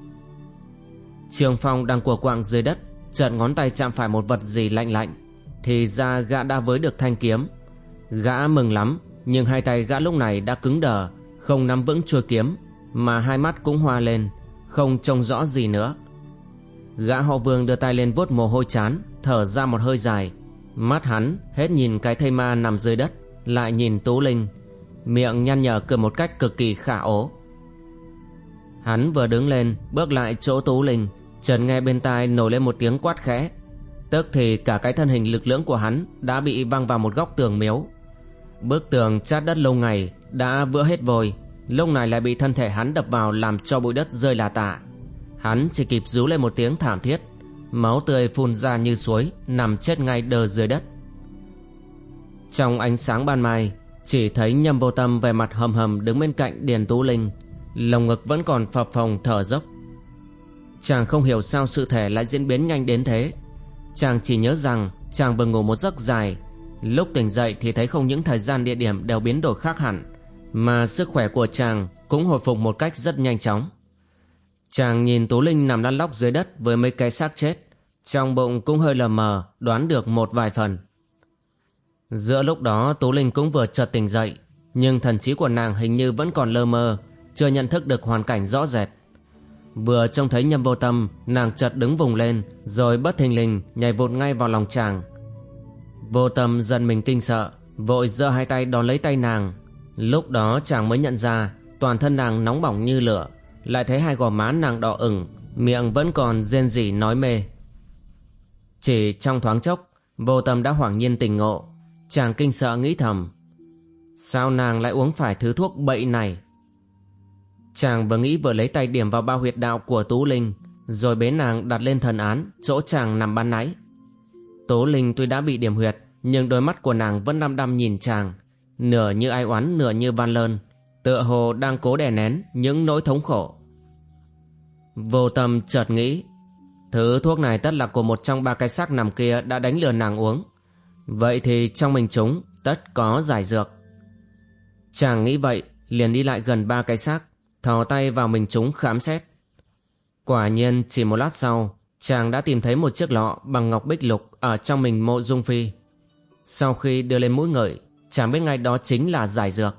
Trường Phong đang của quạng dưới đất, chợt ngón tay chạm phải một vật gì lạnh lạnh, thì ra gã đã với được thanh kiếm. Gã mừng lắm, nhưng hai tay gã lúc này đã cứng đờ, không nắm vững chuôi kiếm, mà hai mắt cũng hoa lên, không trông rõ gì nữa. Gã họ Vương đưa tay lên vuốt mồ hôi chán, thở ra một hơi dài, Mắt hắn hết nhìn cái thây ma nằm dưới đất, Lại nhìn Tú Linh, Miệng nhăn nhở cười một cách cực kỳ khả ố. Hắn vừa đứng lên, Bước lại chỗ Tú Linh Trần nghe bên tai nổi lên một tiếng quát khẽ. Tức thì cả cái thân hình lực lưỡng của hắn Đã bị văng vào một góc tường miếu. Bức tường chát đất lâu ngày Đã vỡ hết vôi, Lúc này lại bị thân thể hắn đập vào Làm cho bụi đất rơi là tả. Hắn chỉ kịp rú lên một tiếng thảm thiết Máu tươi phun ra như suối, Nằm chết ngay đờ dưới đất. Trong ánh sáng ban mai, Chỉ thấy nhâm vô tâm về mặt hầm hầm Đứng bên cạnh Điền Tú Linh, Lồng ngực vẫn còn phập phồng thở dốc. Chàng không hiểu sao sự thể lại diễn biến nhanh đến thế. Chàng chỉ nhớ rằng Chàng vừa ngủ một giấc dài, Lúc tỉnh dậy thì thấy không những thời gian địa điểm đều biến đổi khác hẳn, Mà sức khỏe của chàng cũng hồi phục một cách rất nhanh chóng. Chàng nhìn Tú Linh nằm lăn lóc dưới đất với mấy cái xác chết trong bụng cũng hơi lờ mờ, Đoán được một vài phần. Giữa lúc đó, Tú Linh cũng vừa chợt tỉnh dậy, Nhưng thần trí của nàng hình như vẫn còn lơ mơ, Chưa nhận thức được hoàn cảnh rõ rệt. Vừa trông thấy nhâm vô tâm, Nàng chợt đứng vùng lên, Rồi bất thình lình nhảy vụt ngay vào lòng chàng. Vô tâm dần mình kinh sợ, Vội giơ hai tay đón lấy tay nàng. Lúc đó chàng mới nhận ra, Toàn thân nàng nóng bỏng như lửa, Lại thấy hai gò má nàng đỏ ửng, Miệng vẫn còn rên rỉ nói mê chỉ trong thoáng chốc, Vô tâm đã hoảng nhiên tình ngộ. Chàng kinh sợ nghĩ thầm, Sao nàng lại uống phải thứ thuốc bậy này? Chàng vừa nghĩ vừa lấy tay điểm vào bao huyệt đạo của Tú Linh, Rồi bế nàng đặt lên thần án, Chỗ chàng nằm ban nãy. Tú Linh tuy đã bị điểm huyệt, Nhưng đôi mắt của nàng vẫn đăm đăm nhìn chàng, Nửa như ai oán, nửa như van lơn, Tựa hồ đang cố đè nén Những nỗi thống khổ. Vô tâm chợt nghĩ Thứ thuốc này tất là của một trong ba cái xác nằm kia đã đánh lừa nàng uống. Vậy thì trong mình chúng tất có giải dược. Chàng nghĩ vậy, liền đi lại gần ba cái xác, thò tay vào mình chúng khám xét. Quả nhiên chỉ một lát sau, chàng đã tìm thấy một chiếc lọ bằng ngọc bích lục ở trong mình mộ dung phi. Sau khi đưa lên mũi ngửi, chàng biết ngay đó chính là giải dược.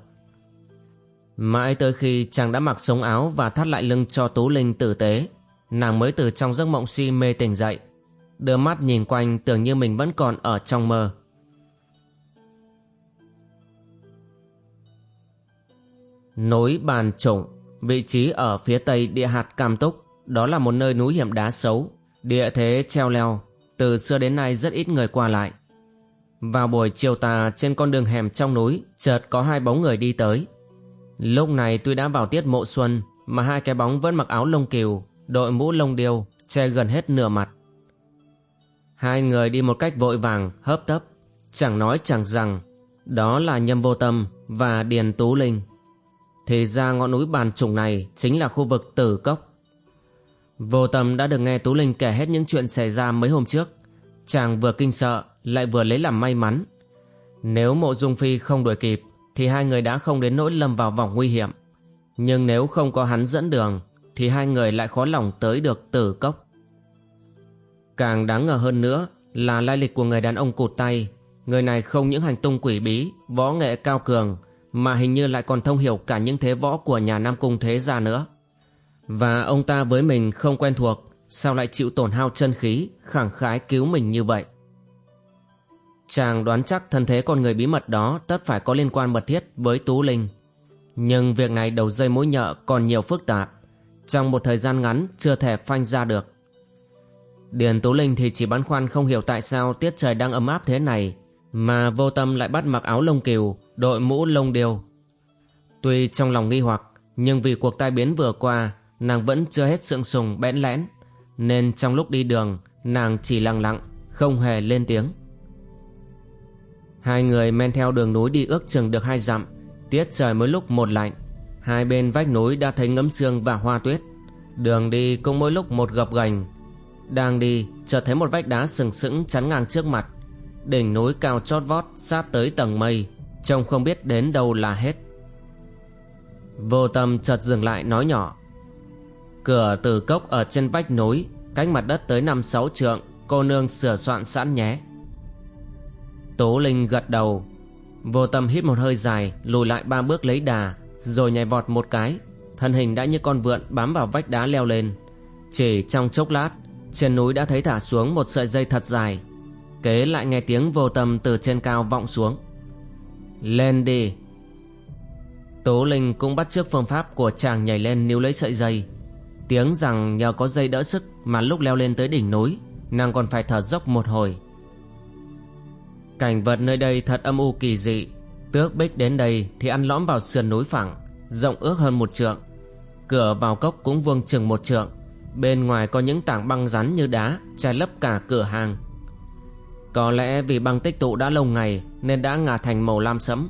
Mãi tới khi chàng đã mặc sống áo và thắt lại lưng cho Tú Linh tử tế, Nàng mới từ trong giấc mộng si mê tỉnh dậy. Đưa mắt nhìn quanh, tưởng như mình vẫn còn ở trong mơ. Núi Bàn Trụng, Vị trí ở phía tây địa hạt Cam Túc, Đó là một nơi núi hiểm đá xấu, Địa thế treo leo, Từ xưa đến nay rất ít người qua lại. Vào buổi chiều tà, trên con đường hẻm trong núi, Chợt có hai bóng người đi tới. Lúc này tôi đã vào tiết mộ xuân, Mà hai cái bóng vẫn mặc áo lông kiều đội mũ lông điêu, che gần hết nửa mặt. Hai người đi một cách vội vàng, hấp tấp, chẳng nói chẳng rằng, đó là nhâm vô tâm và điền tú linh. Thì ra ngọn núi bàn trùng này chính là khu vực tử cốc. Vô tâm đã được nghe tú linh kể hết những chuyện xảy ra mấy hôm trước. Chàng vừa kinh sợ, lại vừa lấy làm may mắn. Nếu mộ dung phi không đuổi kịp, thì hai người đã không đến nỗi lâm vào vòng nguy hiểm. Nhưng nếu không có hắn dẫn đường thì hai người lại khó lòng tới được tử cốc. Càng đáng ngờ hơn nữa là lai lịch của người đàn ông cụt tay. Người này không những hành tung quỷ bí, võ nghệ cao cường, mà hình như lại còn thông hiểu cả những thế võ của nhà Nam Cung Thế Gia nữa. Và ông ta với mình không quen thuộc, sao lại chịu tổn hao chân khí, khẳng khái cứu mình như vậy? Chàng đoán chắc thân thế con người bí mật đó tất phải có liên quan mật thiết với Tú Linh. Nhưng việc này đầu dây mối nhợ còn nhiều phức tạp trong một thời gian ngắn chưa thể phanh ra được. Điền Tú Linh thì chỉ băn khoăn không hiểu tại sao tiết trời đang ấm áp thế này mà vô tâm lại bắt mặc áo lông kiều, đội mũ lông điêu. Tuy trong lòng nghi hoặc nhưng vì cuộc tai biến vừa qua nàng vẫn chưa hết sượng sùng bẽn lẽn nên trong lúc đi đường nàng chỉ lặng lặng không hề lên tiếng. Hai người men theo đường núi đi ước chừng được hai dặm Tiết trời mới lúc một lạnh Hai bên vách núi đã thấy ngấm sương và hoa tuyết. Đường đi cũng mỗi lúc một gập ghềnh. Đang đi, chợt thấy một vách đá sừng sững chắn ngang trước mặt. Đỉnh núi cao chót vót, sát tới tầng mây, Trông không biết đến đâu là hết. Vô tâm chợt dừng lại nói nhỏ. Cửa từ cốc ở trên vách núi, Cách mặt đất tới năm sáu trượng, Cô nương sửa soạn sẵn nhé. Tố Linh gật đầu. Vô tâm hít một hơi dài, Lùi lại ba bước lấy đà. Rồi nhảy vọt một cái. Thân hình đã như con vượn bám vào vách đá leo lên. Chỉ trong chốc lát, Trên núi đã thấy thả xuống một sợi dây thật dài. Kế lại nghe tiếng vô tâm từ trên cao vọng xuống. Lên đi. Tố Linh cũng bắt chước phương pháp của chàng nhảy lên níu lấy sợi dây. Tiếng rằng nhờ có dây đỡ sức mà lúc leo lên tới đỉnh núi, Nàng còn phải thở dốc một hồi. Cảnh vật nơi đây thật âm u kỳ dị. Tước bích đến đây thì ăn lõm vào sườn núi phẳng, Rộng ước hơn một trượng. Cửa vào cốc cũng vuông chừng một trượng, Bên ngoài có những tảng băng rắn như đá Che lấp cả cửa hàng. Có lẽ vì băng tích tụ đã lâu ngày Nên đã ngả thành màu lam sẫm,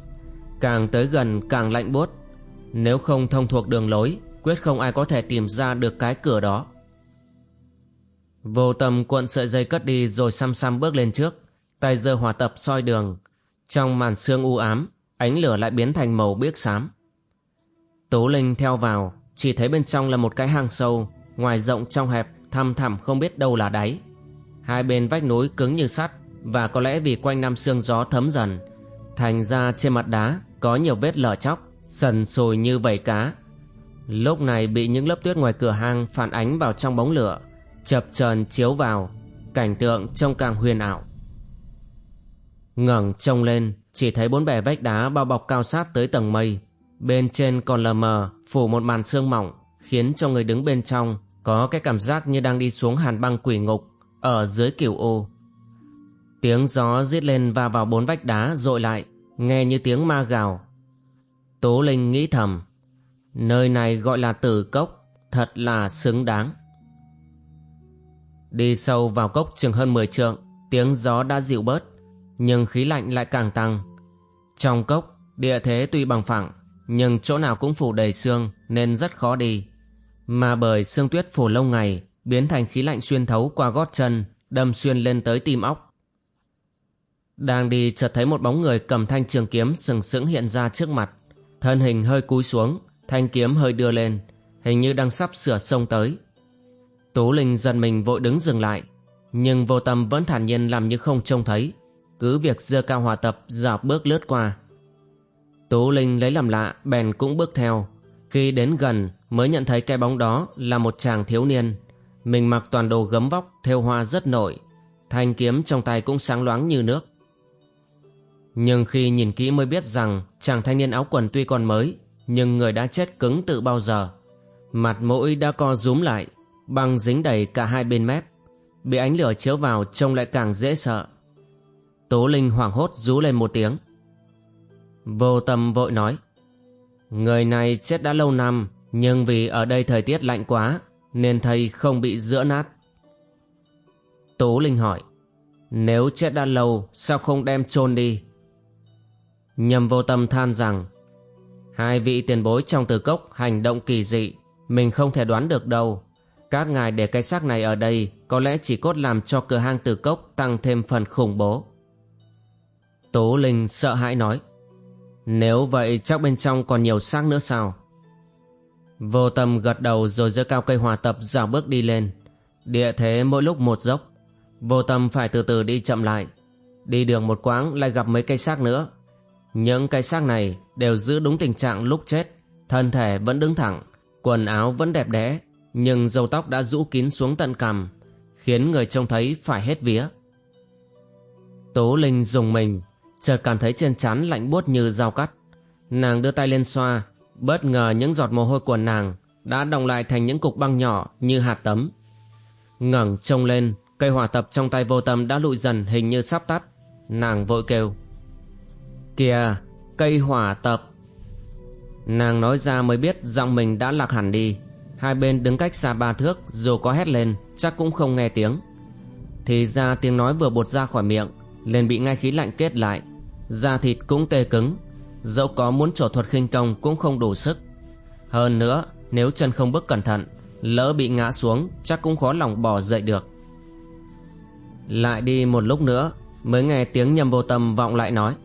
Càng tới gần càng lạnh buốt. Nếu không thông thuộc đường lối, Quyết không ai có thể tìm ra được cái cửa đó. Vô tâm cuộn sợi dây cất đi Rồi xăm xăm bước lên trước, tay giơ hỏa tập soi đường trong màn sương u ám, ánh lửa lại biến thành màu biếc xám. Tố linh theo vào, chỉ thấy bên trong là một cái hang sâu, ngoài rộng trong hẹp, thăm thẳm không biết đâu là đáy. Hai bên vách núi cứng như sắt, và có lẽ vì quanh năm sương gió thấm dần, thành ra trên mặt đá có nhiều vết lở chóc, sần sùi như vảy cá. Lúc này bị những lớp tuyết ngoài cửa hang phản ánh vào trong bóng lửa, chập chờn chiếu vào, cảnh tượng trông càng huyền ảo ngẩng trông lên, chỉ thấy bốn bề vách đá bao bọc cao sát tới tầng mây. Bên trên còn lờ mờ, phủ một màn sương mỏng, khiến cho người đứng bên trong có cái cảm giác như đang đi xuống hàn băng quỷ ngục, ở dưới cửu ô. Tiếng gió rít lên va vào bốn vách đá dội lại, nghe như tiếng ma gào. Tố linh nghĩ thầm, nơi này gọi là tử cốc, thật là xứng đáng. Đi sâu vào cốc chừng hơn 10 trượng, tiếng gió đã dịu bớt nhưng khí lạnh lại càng tăng. Trong cốc, địa thế tuy bằng phẳng, nhưng chỗ nào cũng phủ đầy xương nên rất khó đi. Mà bởi xương tuyết phủ lâu ngày, biến thành khí lạnh xuyên thấu qua gót chân, đâm xuyên lên tới tim óc. Đang đi chợt thấy một bóng người cầm thanh trường kiếm sừng sững hiện ra trước mặt. Thân hình hơi cúi xuống, thanh kiếm hơi đưa lên, hình như đang sắp sửa sông tới. Tú Linh dần mình vội đứng dừng lại, nhưng vô tâm vẫn thản nhiên làm như không trông thấy, cứ việc dơ cao hòa tập dọc bước lướt qua. Tú linh lấy làm lạ, bèn cũng bước theo. Khi đến gần, mới nhận thấy cái bóng đó là một chàng thiếu niên. Mình mặc toàn đồ gấm vóc, thêu hoa rất nổi thanh kiếm trong tay cũng sáng loáng như nước. Nhưng khi nhìn kỹ mới biết rằng chàng thanh niên áo quần tuy còn mới, nhưng người đã chết cứng từ bao giờ. Mặt mũi đã co rúm lại, băng dính đầy cả hai bên mép. Bị ánh lửa chiếu vào trông lại càng dễ sợ. Tố Linh hoảng hốt rú lên một tiếng. Vô tâm vội nói. Người này chết đã lâu năm, nhưng vì ở đây thời tiết lạnh quá, nên thầy không bị giữa nát. Tố Linh hỏi. Nếu chết đã lâu, sao không đem chôn đi? Nhầm vô tâm than rằng, hai vị tiền bối trong từ cốc hành động kỳ dị, mình không thể đoán được đâu. Các ngài để cái xác này ở đây có lẽ chỉ cốt làm cho cửa hang từ cốc tăng thêm phần khủng bố. Tố Linh sợ hãi nói, Nếu vậy chắc bên trong còn nhiều xác nữa sao? Vô tâm gật đầu rồi giữa cao cây hòa tập dạo bước đi lên. Địa thế mỗi lúc một dốc. Vô tâm phải từ từ đi chậm lại. Đi đường một quãng lại gặp mấy cây xác nữa. Những cây xác này đều giữ đúng tình trạng lúc chết. Thân thể vẫn đứng thẳng, Quần áo vẫn đẹp đẽ, Nhưng râu tóc đã rũ kín xuống tận cằm, Khiến người trông thấy phải hết vía. Tố Linh dùng mình chợt cảm thấy trên trán lạnh buốt như dao cắt. Nàng đưa tay lên xoa, bất ngờ những giọt mồ hôi của nàng đã đồng lại thành những cục băng nhỏ như hạt tấm. Ngẩng trông lên, cây hỏa tập trong tay vô tâm đã lụi dần hình như sắp tắt. Nàng vội kêu, kìa, cây hỏa tập. Nàng nói ra mới biết giọng mình đã lạc hẳn đi. Hai bên đứng cách xa ba thước, dù có hét lên, chắc cũng không nghe tiếng. Thì ra tiếng nói vừa bột ra khỏi miệng, liền bị ngay khí lạnh kết lại. Da thịt cũng tê cứng. Dẫu có muốn trổ thuật khinh công cũng không đủ sức. Hơn nữa, Nếu chân không bước cẩn thận, Lỡ bị ngã xuống, chắc cũng khó lòng bỏ dậy được. Lại đi một lúc nữa, Mới nghe tiếng nhầm vô tâm vọng lại nói.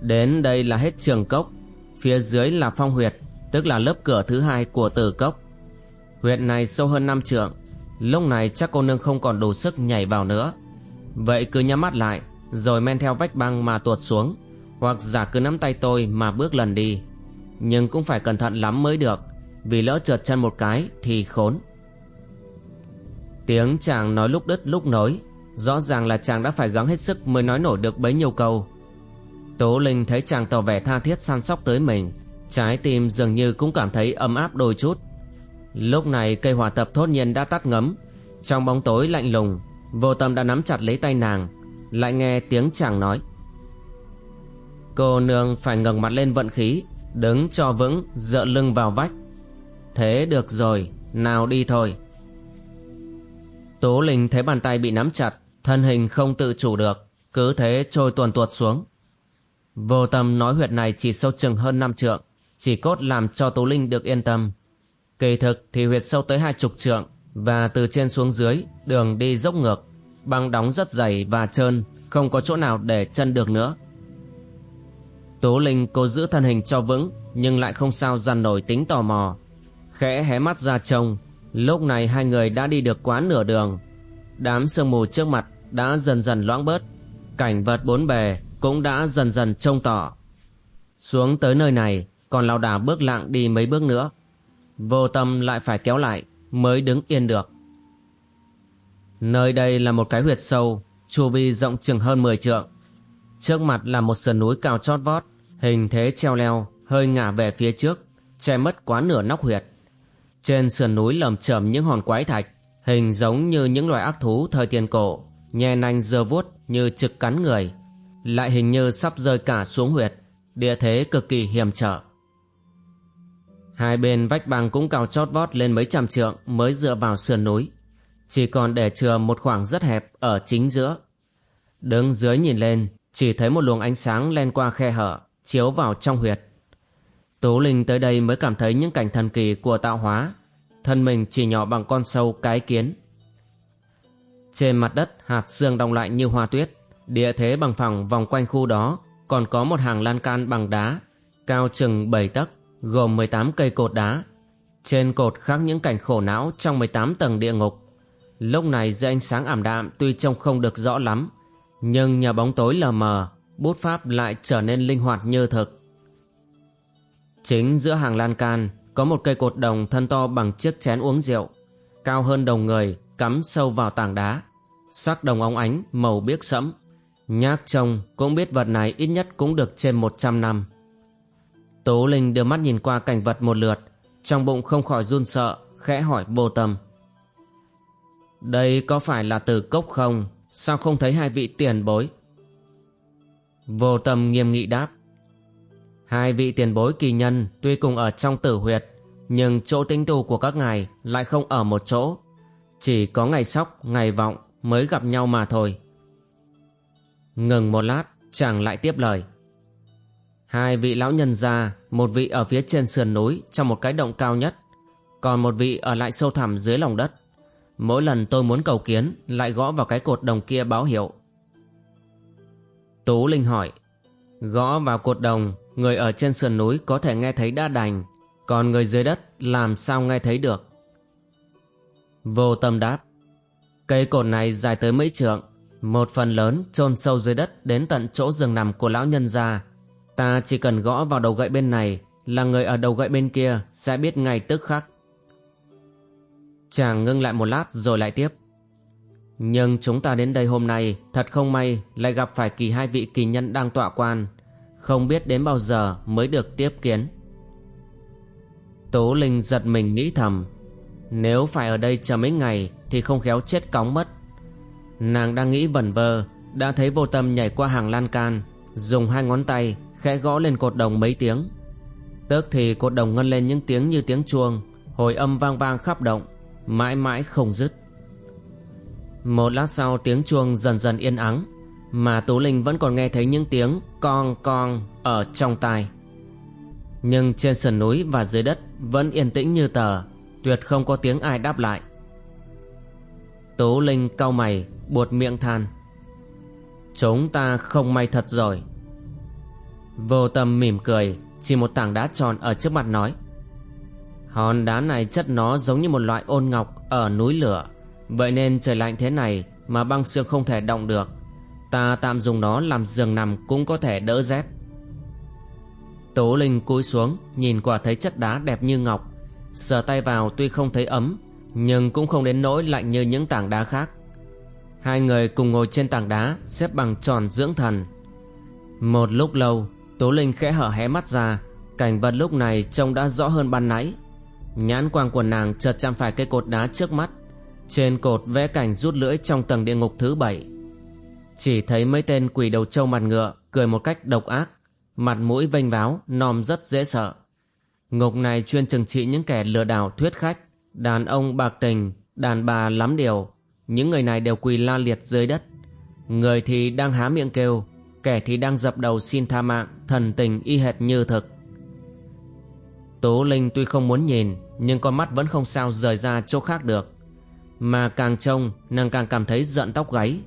Đến đây là hết trường cốc, Phía dưới là phong huyệt, Tức là lớp cửa thứ hai của tử cốc. Huyệt này sâu hơn năm trượng, Lúc này chắc cô nương không còn đủ sức nhảy vào nữa. Vậy cứ nhắm mắt lại rồi men theo vách băng mà tuột xuống, Hoặc giả cứ nắm tay tôi mà bước lần đi. Nhưng cũng phải cẩn thận lắm mới được, Vì lỡ trượt chân một cái thì khốn. Tiếng chàng nói lúc đứt lúc nối, Rõ ràng là chàng đã phải gắng hết sức mới nói nổi được bấy nhiêu câu. Tố Linh thấy chàng tỏ vẻ tha thiết săn sóc tới mình, Trái tim dường như cũng cảm thấy ấm áp đôi chút. Lúc này cây hỏa tập thốt nhiên đã tắt ngấm, Trong bóng tối lạnh lùng, Vô tâm đã nắm chặt lấy tay nàng lại nghe tiếng chàng nói. Cô nương phải ngẩng mặt lên vận khí, Đứng cho vững, Dựa lưng vào vách. Thế được rồi, Nào đi thôi. Tố Linh thấy bàn tay bị nắm chặt, Thân hình không tự chủ được, Cứ thế trôi tuần tuột xuống. Vô tâm nói huyệt này chỉ sâu chừng hơn năm trượng, Chỉ cốt làm cho Tố Linh được yên tâm. Kỳ thực thì huyệt sâu tới hai chục trượng, Và từ trên xuống dưới, Đường đi dốc ngược. Băng đóng rất dày và trơn, Không có chỗ nào để chân được nữa. Tố Linh cố giữ thân hình cho vững, Nhưng lại không sao dằn nổi tính tò mò. Khẽ hé mắt ra trông, Lúc này hai người đã đi được quá nửa đường. Đám sương mù trước mặt đã dần dần loãng bớt. Cảnh vật bốn bề cũng đã dần dần trông tỏ Xuống tới nơi này, Còn lao đảo bước lặng đi mấy bước nữa. Vô tâm lại phải kéo lại Mới đứng yên được. Nơi đây là một cái huyệt sâu, Chu vi rộng chừng hơn 10 trượng. Trước mặt là một sườn núi cao chót vót, Hình thế treo leo, Hơi ngả về phía trước, Che mất quá nửa nóc huyệt. Trên sườn núi lầm chởm những hòn quái thạch, Hình giống như những loài ác thú thời tiền cổ, Nhe nanh dơ vuốt như trực cắn người, Lại hình như sắp rơi cả xuống huyệt, Địa thế cực kỳ hiểm trở. Hai bên vách bằng cũng cao chót vót lên mấy trăm trượng mới dựa vào sườn núi. Chỉ còn để chừa một khoảng rất hẹp ở chính giữa. Đứng dưới nhìn lên, chỉ thấy một luồng ánh sáng len qua khe hở, chiếu vào trong huyệt. Tú Linh tới đây mới cảm thấy những cảnh thần kỳ của tạo hóa. Thân mình chỉ nhỏ bằng con sâu cái kiến. Trên mặt đất hạt xương đông lại như hoa tuyết. Địa thế bằng phẳng vòng quanh khu đó còn có một hàng lan can bằng đá, cao chừng 7 tấc gồm 18 cây cột đá. Trên cột khắc những cảnh khổ não trong 18 tầng địa ngục. Lúc này dưới ánh sáng ảm đạm tuy trông không được rõ lắm, nhưng nhờ bóng tối lờ mờ, bút pháp lại trở nên linh hoạt như thực. Chính giữa hàng lan can có một cây cột đồng thân to bằng chiếc chén uống rượu, cao hơn đồng người, cắm sâu vào tảng đá. Sắc đồng óng ánh, màu biếc sẫm. Nhác trông cũng biết vật này ít nhất cũng được trên 100 năm. Tố Linh đưa mắt nhìn qua cảnh vật một lượt, trong bụng không khỏi run sợ, khẽ hỏi vô tâm. Đây có phải là từ cốc không? Sao không thấy hai vị tiền bối? Vô tâm nghiêm nghị đáp. Hai vị tiền bối kỳ nhân tuy cùng ở trong tử huyệt, nhưng chỗ tinh tu của các ngài lại không ở một chỗ. Chỉ có ngày sóc, ngày vọng mới gặp nhau mà thôi. Ngừng một lát, chàng lại tiếp lời. Hai vị lão nhân già, một vị ở phía trên sườn núi trong một cái động cao nhất, còn một vị ở lại sâu thẳm dưới lòng đất. Mỗi lần tôi muốn cầu kiến lại gõ vào cái cột đồng kia báo hiệu. Tú Linh hỏi, gõ vào cột đồng, người ở trên sườn núi có thể nghe thấy đa đành, còn người dưới đất làm sao nghe thấy được? Vô tâm đáp, cây cột này dài tới mấy trượng, một phần lớn chôn sâu dưới đất đến tận chỗ giường nằm của lão nhân gia Ta chỉ cần gõ vào đầu gậy bên này là người ở đầu gậy bên kia sẽ biết ngay tức khắc. Chàng ngưng lại một lát rồi lại tiếp. Nhưng chúng ta đến đây hôm nay thật không may lại gặp phải kỳ hai vị kỳ nhân đang tọa quan. Không biết đến bao giờ mới được tiếp kiến. Tố Linh giật mình nghĩ thầm. Nếu phải ở đây chờ mấy ngày thì không khéo chết cóng mất. Nàng đang nghĩ vẩn vơ, đã thấy vô tâm nhảy qua hàng lan can, dùng hai ngón tay khẽ gõ lên cột đồng mấy tiếng tức thì cột đồng ngân lên những tiếng như tiếng chuông hồi âm vang vang khắp động mãi mãi không dứt. Một lát sau, tiếng chuông dần dần yên ắng, Mà Tú Linh vẫn còn nghe thấy những tiếng con con ở trong tai. Nhưng trên sườn núi và dưới đất vẫn yên tĩnh như tờ, Tuyệt không có tiếng ai đáp lại. Tú Linh cau mày, buột miệng than, Chúng ta không may thật rồi. Vô tâm mỉm cười, Chỉ một tảng đá tròn ở trước mặt nói Hòn đá này chất nó giống như một loại ôn ngọc Ở núi lửa. Vậy nên trời lạnh thế này Mà băng xương không thể động được. Ta tạm dùng nó làm giường nằm Cũng có thể đỡ rét. Tố Linh cúi xuống, Nhìn quả thấy chất đá đẹp như ngọc. Sờ tay vào tuy không thấy ấm, Nhưng cũng không đến nỗi lạnh như những tảng đá khác. Hai người cùng ngồi trên tảng đá, Xếp bằng tròn dưỡng thần. Một lúc lâu, Tố Linh khẽ hở hé mắt ra. Cảnh vật lúc này trông đã rõ hơn ban nãy. Nhãn quang của nàng chợt chạm phải cây cột đá trước mắt. Trên cột vẽ cảnh rút lưỡi trong tầng địa ngục thứ bảy. Chỉ thấy mấy tên quỷ đầu trâu mặt ngựa Cười một cách độc ác, Mặt mũi vênh váo Nom rất dễ sợ. Ngục này chuyên trừng trị những kẻ lừa đảo thuyết khách, Đàn ông bạc tình, Đàn bà lắm điều. Những người này đều quỳ la liệt dưới đất. Người thì đang há miệng kêu, Kẻ thì đang dập đầu xin tha mạng, Thần tình y hệt như thực. Tố Linh tuy không muốn nhìn, Nhưng con mắt vẫn không sao rời ra chỗ khác được. Mà càng trông, Nàng càng cảm thấy giận tóc gáy.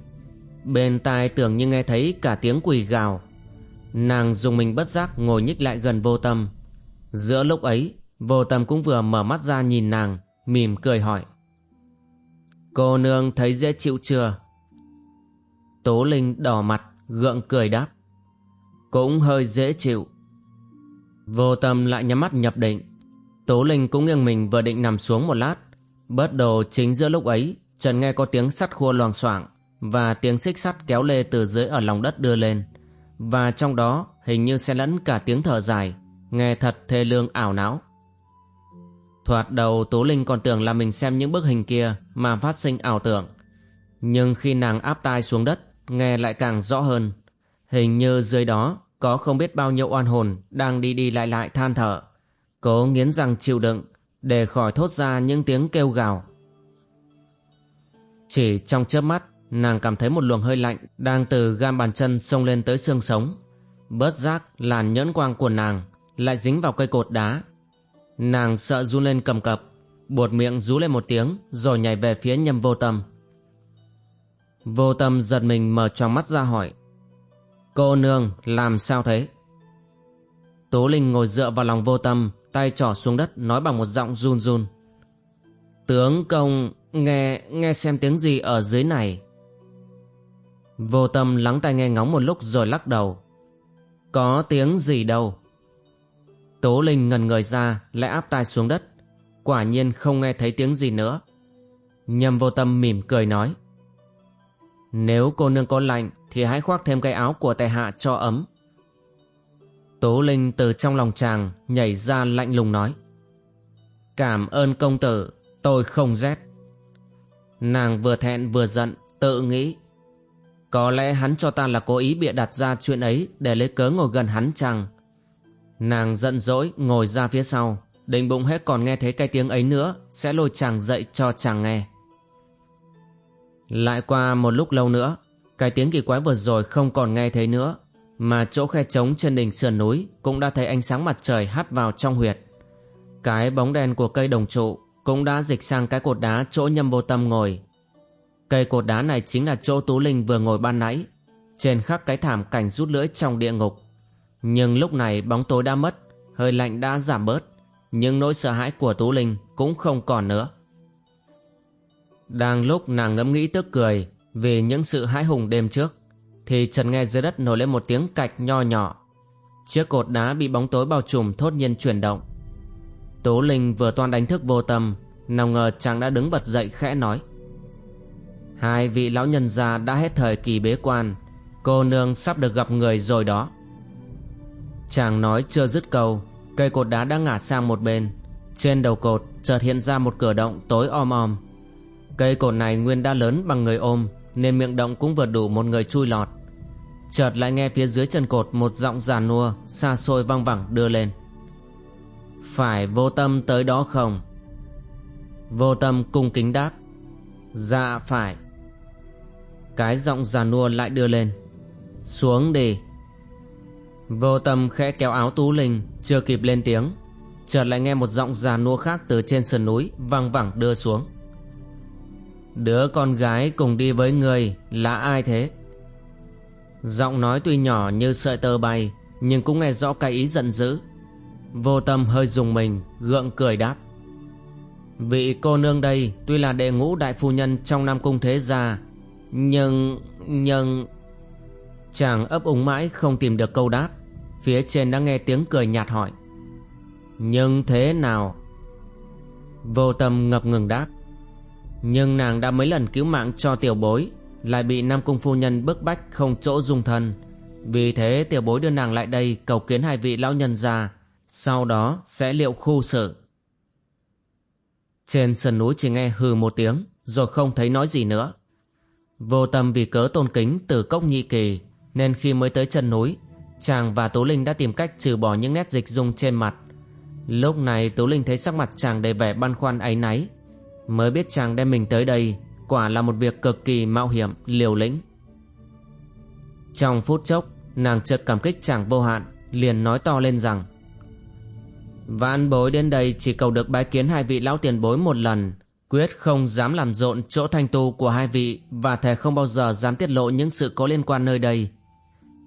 Bên tai tưởng như nghe thấy cả tiếng quỳ gào. Nàng dùng mình bất giác ngồi nhích lại gần vô tâm. Giữa lúc ấy, Vô tâm cũng vừa mở mắt ra nhìn nàng, Mỉm cười hỏi. Cô nương thấy dễ chịu chưa? Tố Linh đỏ mặt, Gượng cười đáp. Cũng hơi dễ chịu. Vô tâm lại nhắm mắt nhập định. Tố Linh cũng nghiêng mình vừa định nằm xuống một lát. Bớt đồ chính giữa lúc ấy Trần nghe có tiếng sắt khua loàng xoảng Và tiếng xích sắt kéo lê từ dưới ở lòng đất đưa lên. Và trong đó, hình như xen lẫn cả tiếng thở dài, Nghe thật thê lương ảo não. Thoạt đầu, Tố Linh còn tưởng là mình xem những bức hình kia Mà phát sinh ảo tưởng. Nhưng khi nàng áp tai xuống đất, Nghe lại càng rõ hơn. Hình như dưới đó có không biết bao nhiêu oan hồn Đang đi đi lại lại than thở. Cố nghiến răng chịu đựng, Để khỏi thốt ra những tiếng kêu gào. Chỉ trong chớp mắt, Nàng cảm thấy một luồng hơi lạnh Đang từ gam bàn chân xông lên tới xương sống. Bớt giác làn nhẫn quang của nàng Lại dính vào cây cột đá. Nàng sợ run lên cầm cập, Buột miệng rú lên một tiếng Rồi nhảy về phía nhâm vô tâm. Vô tâm giật mình mở tròn mắt ra hỏi Cô nương, làm sao thế? Tố Linh ngồi dựa vào lòng vô tâm, Tay trỏ xuống đất, nói bằng một giọng run run. Tướng công, nghe nghe xem tiếng gì ở dưới này. Vô tâm lắng tai nghe ngóng một lúc rồi lắc đầu. Có tiếng gì đâu? Tố Linh ngần người ra, lại áp tai xuống đất. Quả nhiên không nghe thấy tiếng gì nữa. Nhâm vô tâm mỉm cười nói. Nếu cô nương có lạnh, Thì hãy khoác thêm cái áo của tài hạ cho ấm. Tố Linh từ trong lòng chàng Nhảy ra lạnh lùng nói, Cảm ơn công tử, Tôi không rét. Nàng vừa thẹn vừa giận, Tự nghĩ, Có lẽ hắn cho ta là cố ý bịa đặt ra chuyện ấy Để lấy cớ ngồi gần hắn chăng? Nàng giận dỗi ngồi ra phía sau, Định bụng hết còn nghe thấy cái tiếng ấy nữa, Sẽ lôi chàng dậy cho chàng nghe. Lại qua một lúc lâu nữa, Cái tiếng kỳ quái vừa rồi không còn nghe thấy nữa, Mà chỗ khe trống trên đỉnh sườn núi Cũng đã thấy ánh sáng mặt trời hắt vào trong huyệt. Cái bóng đèn của cây đồng trụ Cũng đã dịch sang cái cột đá chỗ nhâm vô tâm ngồi. Cây cột đá này chính là chỗ Tú Linh vừa ngồi ban nãy, Trên khắc cái thảm cảnh rút lưỡi trong địa ngục. Nhưng lúc này bóng tối đã mất, Hơi lạnh đã giảm bớt, Nhưng nỗi sợ hãi của Tú Linh cũng không còn nữa. Đang lúc nàng ngẫm nghĩ tức cười Vì những sự hãi hùng đêm trước, Thì trần nghe dưới đất nổi lên một tiếng cạch nho nhỏ. Chiếc cột đá bị bóng tối bao trùm thốt nhiên chuyển động. Tố Linh vừa toan đánh thức vô tâm, Nào ngờ chàng đã đứng bật dậy khẽ nói. Hai vị lão nhân già đã hết thời kỳ bế quan, Cô nương sắp được gặp người rồi đó. Chàng nói chưa dứt câu, Cây cột đá đã ngả sang một bên. Trên đầu cột chợt hiện ra một cửa động tối om om. Cây cột này nguyên đã lớn bằng người ôm, Nên miệng động cũng vừa đủ một người chui lọt. Chợt lại nghe phía dưới chân cột Một giọng già nua, xa xôi văng vẳng đưa lên. Phải vô tâm tới đó không? Vô tâm cung kính đáp. Dạ phải. Cái giọng già nua lại đưa lên. Xuống đi. Vô tâm khẽ kéo áo Tú Linh, Chưa kịp lên tiếng. Chợt lại nghe một giọng già nua khác từ trên sườn núi Văng vẳng đưa xuống. Đứa con gái cùng đi với người Là ai thế? Giọng nói tuy nhỏ như sợi tơ bay, Nhưng cũng nghe rõ cái ý giận dữ. Vô tâm hơi dùng mình, Gượng cười đáp. Vị cô nương đây Tuy là đệ ngũ đại phu nhân trong Nam Cung Thế Gia, Nhưng Nhưng Chàng ấp úng mãi không tìm được câu đáp. Phía trên đã nghe tiếng cười nhạt hỏi. Nhưng thế nào? Vô tâm ngập ngừng đáp. Nhưng nàng đã mấy lần cứu mạng cho tiểu bối, Lại bị Nam Cung Phu Nhân bức bách không chỗ dung thân. Vì thế tiểu bối đưa nàng lại đây cầu kiến hai vị lão nhân ra Sau đó sẽ liệu khu sự. Trên sườn núi chỉ nghe hừ một tiếng, Rồi không thấy nói gì nữa. Vô tâm vì cớ tôn kính từ cốc nhị kỳ, Nên khi mới tới chân núi, Chàng và Tú Linh đã tìm cách trừ bỏ những nét dịch dung trên mặt. Lúc này Tú Linh thấy sắc mặt chàng đầy vẻ băn khoăn áy náy. Mới biết chàng đem mình tới đây Quả là một việc cực kỳ mạo hiểm, liều lĩnh. Trong phút chốc Nàng chợt cảm kích chàng vô hạn Liền nói to lên rằng Vãn bối đến đây chỉ cầu được bái kiến hai vị lão tiền bối một lần Quyết không dám làm rộn chỗ thanh tu của hai vị Và thề không bao giờ dám tiết lộ những sự có liên quan nơi đây.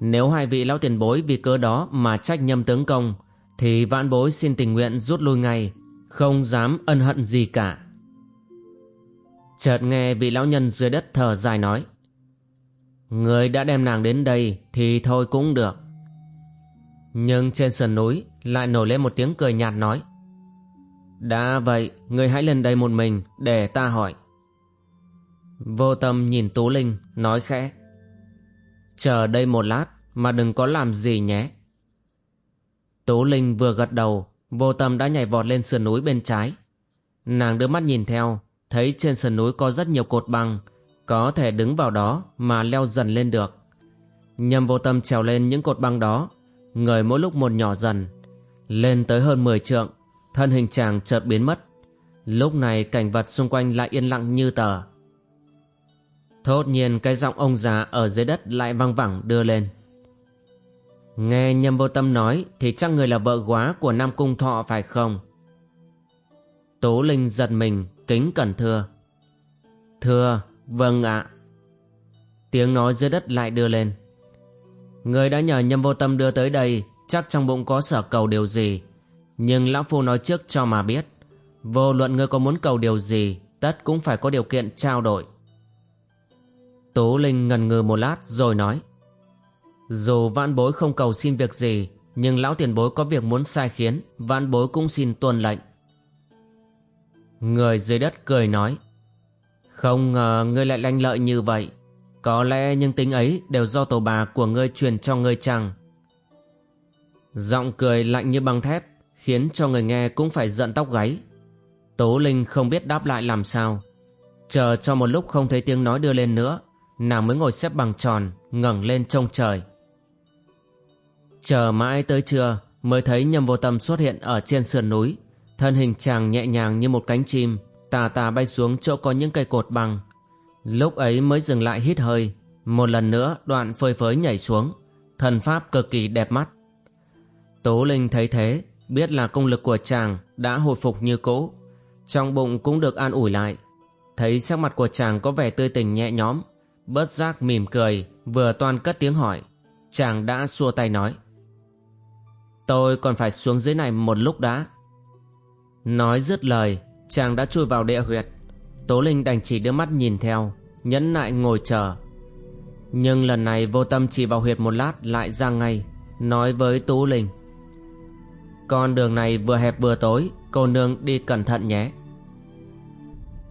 Nếu hai vị lão tiền bối vì cớ đó mà trách nhầm tướng công Thì vãn bối xin tình nguyện rút lui ngay Không dám ân hận gì cả. Chợt nghe vị lão nhân dưới đất thở dài nói Người đã đem nàng đến đây thì thôi cũng được Nhưng trên sườn núi lại nổi lên một tiếng cười nhạt nói Đã vậy, người hãy lên đây một mình để ta hỏi Vô tâm nhìn Tú Linh, nói khẽ Chờ đây một lát mà đừng có làm gì nhé. Tú Linh vừa gật đầu, vô tâm đã nhảy vọt lên sườn núi bên trái. Nàng đưa mắt nhìn theo, thấy trên sườn núi có rất nhiều cột băng, có thể đứng vào đó mà leo dần lên được. Nhầm vô tâm trèo lên những cột băng đó, người mỗi lúc một nhỏ dần, lên tới hơn 10 trượng, thân hình chàng chợt biến mất. Lúc này cảnh vật xung quanh lại yên lặng như tờ. Thốt nhiên cái giọng ông già ở dưới đất lại văng vẳng đưa lên. Nghe nhâm vô tâm nói thì chắc người là vợ quá của Nam Cung Thọ phải không? Tố Linh giật mình, kính cẩn thưa. Thưa, vâng ạ. Tiếng nói dưới đất lại đưa lên. Người đã nhờ nhâm vô tâm đưa tới đây, chắc trong bụng có sở cầu điều gì. Nhưng Lão Phu nói trước cho mà biết. Vô luận ngươi có muốn cầu điều gì, tất cũng phải có điều kiện trao đổi. Tố Linh ngần ngừ một lát rồi nói Dù vãn bối không cầu xin việc gì Nhưng lão tiền bối có việc muốn sai khiến Vãn bối cũng xin tuân lệnh Người dưới đất cười nói, Không ngờ ngươi lại lanh lợi như vậy. Có lẽ những tính ấy đều do tổ bà của ngươi truyền cho ngươi chăng? Giọng cười lạnh như băng thép, Khiến cho người nghe cũng phải giận tóc gáy. Tố Linh không biết đáp lại làm sao. Chờ cho một lúc không thấy tiếng nói đưa lên nữa, nàng mới ngồi xếp bằng tròn, ngẩng lên trông trời. Chờ mãi tới trưa, mới thấy nhầm vô tâm xuất hiện ở trên sườn núi thân hình chàng nhẹ nhàng như một cánh chim, tà tà bay xuống chỗ có những cây cột băng lúc ấy mới dừng lại hít hơi, một lần nữa đoạn phơi phới nhảy xuống thần pháp cực kỳ đẹp mắt. Tố linh thấy thế, biết là công lực của chàng đã hồi phục như cũ, trong bụng cũng được an ủi lại. Thấy sắc mặt của chàng có vẻ tươi tỉnh nhẹ nhõm Bớt giác mỉm cười, Vừa toan cất tiếng hỏi. Chàng đã xua tay nói, Tôi còn phải xuống dưới này một lúc đã. Nói dứt lời, Chàng đã chui vào địa huyệt. Tố Linh đành chỉ đưa mắt nhìn theo, Nhẫn nại ngồi chờ. Nhưng lần này vô tâm chỉ vào huyệt một lát Lại ra ngay, Nói với Tú Linh. Con đường này vừa hẹp vừa tối, Cô nương đi cẩn thận nhé.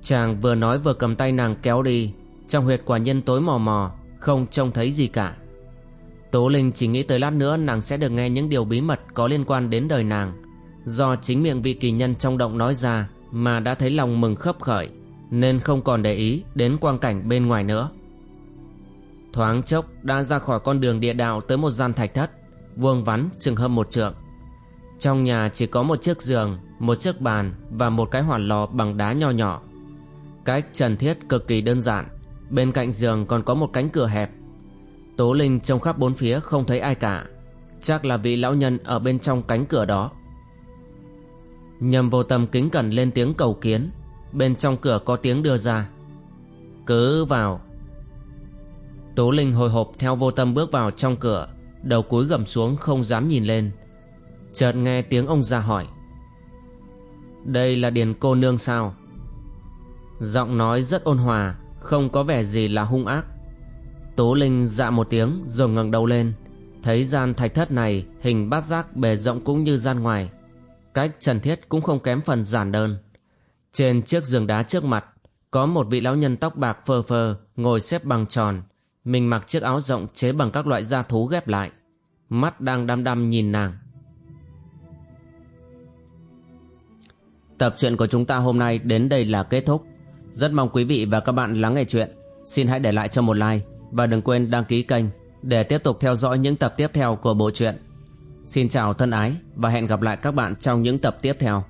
Chàng vừa nói vừa cầm tay nàng kéo đi, trong huyệt quả nhân tối mò mò, Không trông thấy gì cả. Tố Linh chỉ nghĩ tới lát nữa nàng sẽ được nghe những điều bí mật có liên quan đến đời nàng. Do chính miệng vị kỳ nhân trong động nói ra Mà đã thấy lòng mừng khấp khởi, Nên không còn để ý đến quang cảnh bên ngoài nữa. Thoáng chốc đã ra khỏi con đường địa đạo tới một gian thạch thất, Vuông vắn chừng hơn một trượng. Trong nhà chỉ có một chiếc giường, Một chiếc bàn Và một cái hỏa lò bằng đá nho nhỏ. Cách trần thiết cực kỳ đơn giản, Bên cạnh giường còn có một cánh cửa hẹp. Tố Linh trông khắp bốn phía không thấy ai cả, Chắc là vị lão nhân ở bên trong cánh cửa đó. Nhầm vô tâm kính cẩn lên tiếng cầu kiến. Bên trong cửa có tiếng đưa ra. Cứ vào. Tố Linh hồi hộp theo vô tâm bước vào trong cửa, Đầu cúi gầm xuống không dám nhìn lên. Chợt nghe tiếng ông ra hỏi. Đây là điền cô nương sao? Giọng nói rất ôn hòa, Không có vẻ gì là hung ác. Tố Linh dạ một tiếng rồi ngẩng đầu lên. Thấy gian thạch thất này hình bát giác bề rộng cũng như gian ngoài. Cách trần thiết cũng không kém phần giản đơn. Trên chiếc giường đá trước mặt, Có một vị lão nhân tóc bạc phơ phơ Ngồi xếp bằng tròn, Mình mặc chiếc áo rộng chế bằng các loại da thú ghép lại. Mắt đang đăm đăm nhìn nàng. Tập truyện của chúng ta hôm nay đến đây là kết thúc. Rất mong quý vị và các bạn lắng nghe chuyện. Xin hãy để lại cho một like Và đừng quên đăng ký kênh Để tiếp tục theo dõi những tập tiếp theo của bộ truyện. Xin chào thân ái Và hẹn gặp lại các bạn trong những tập tiếp theo.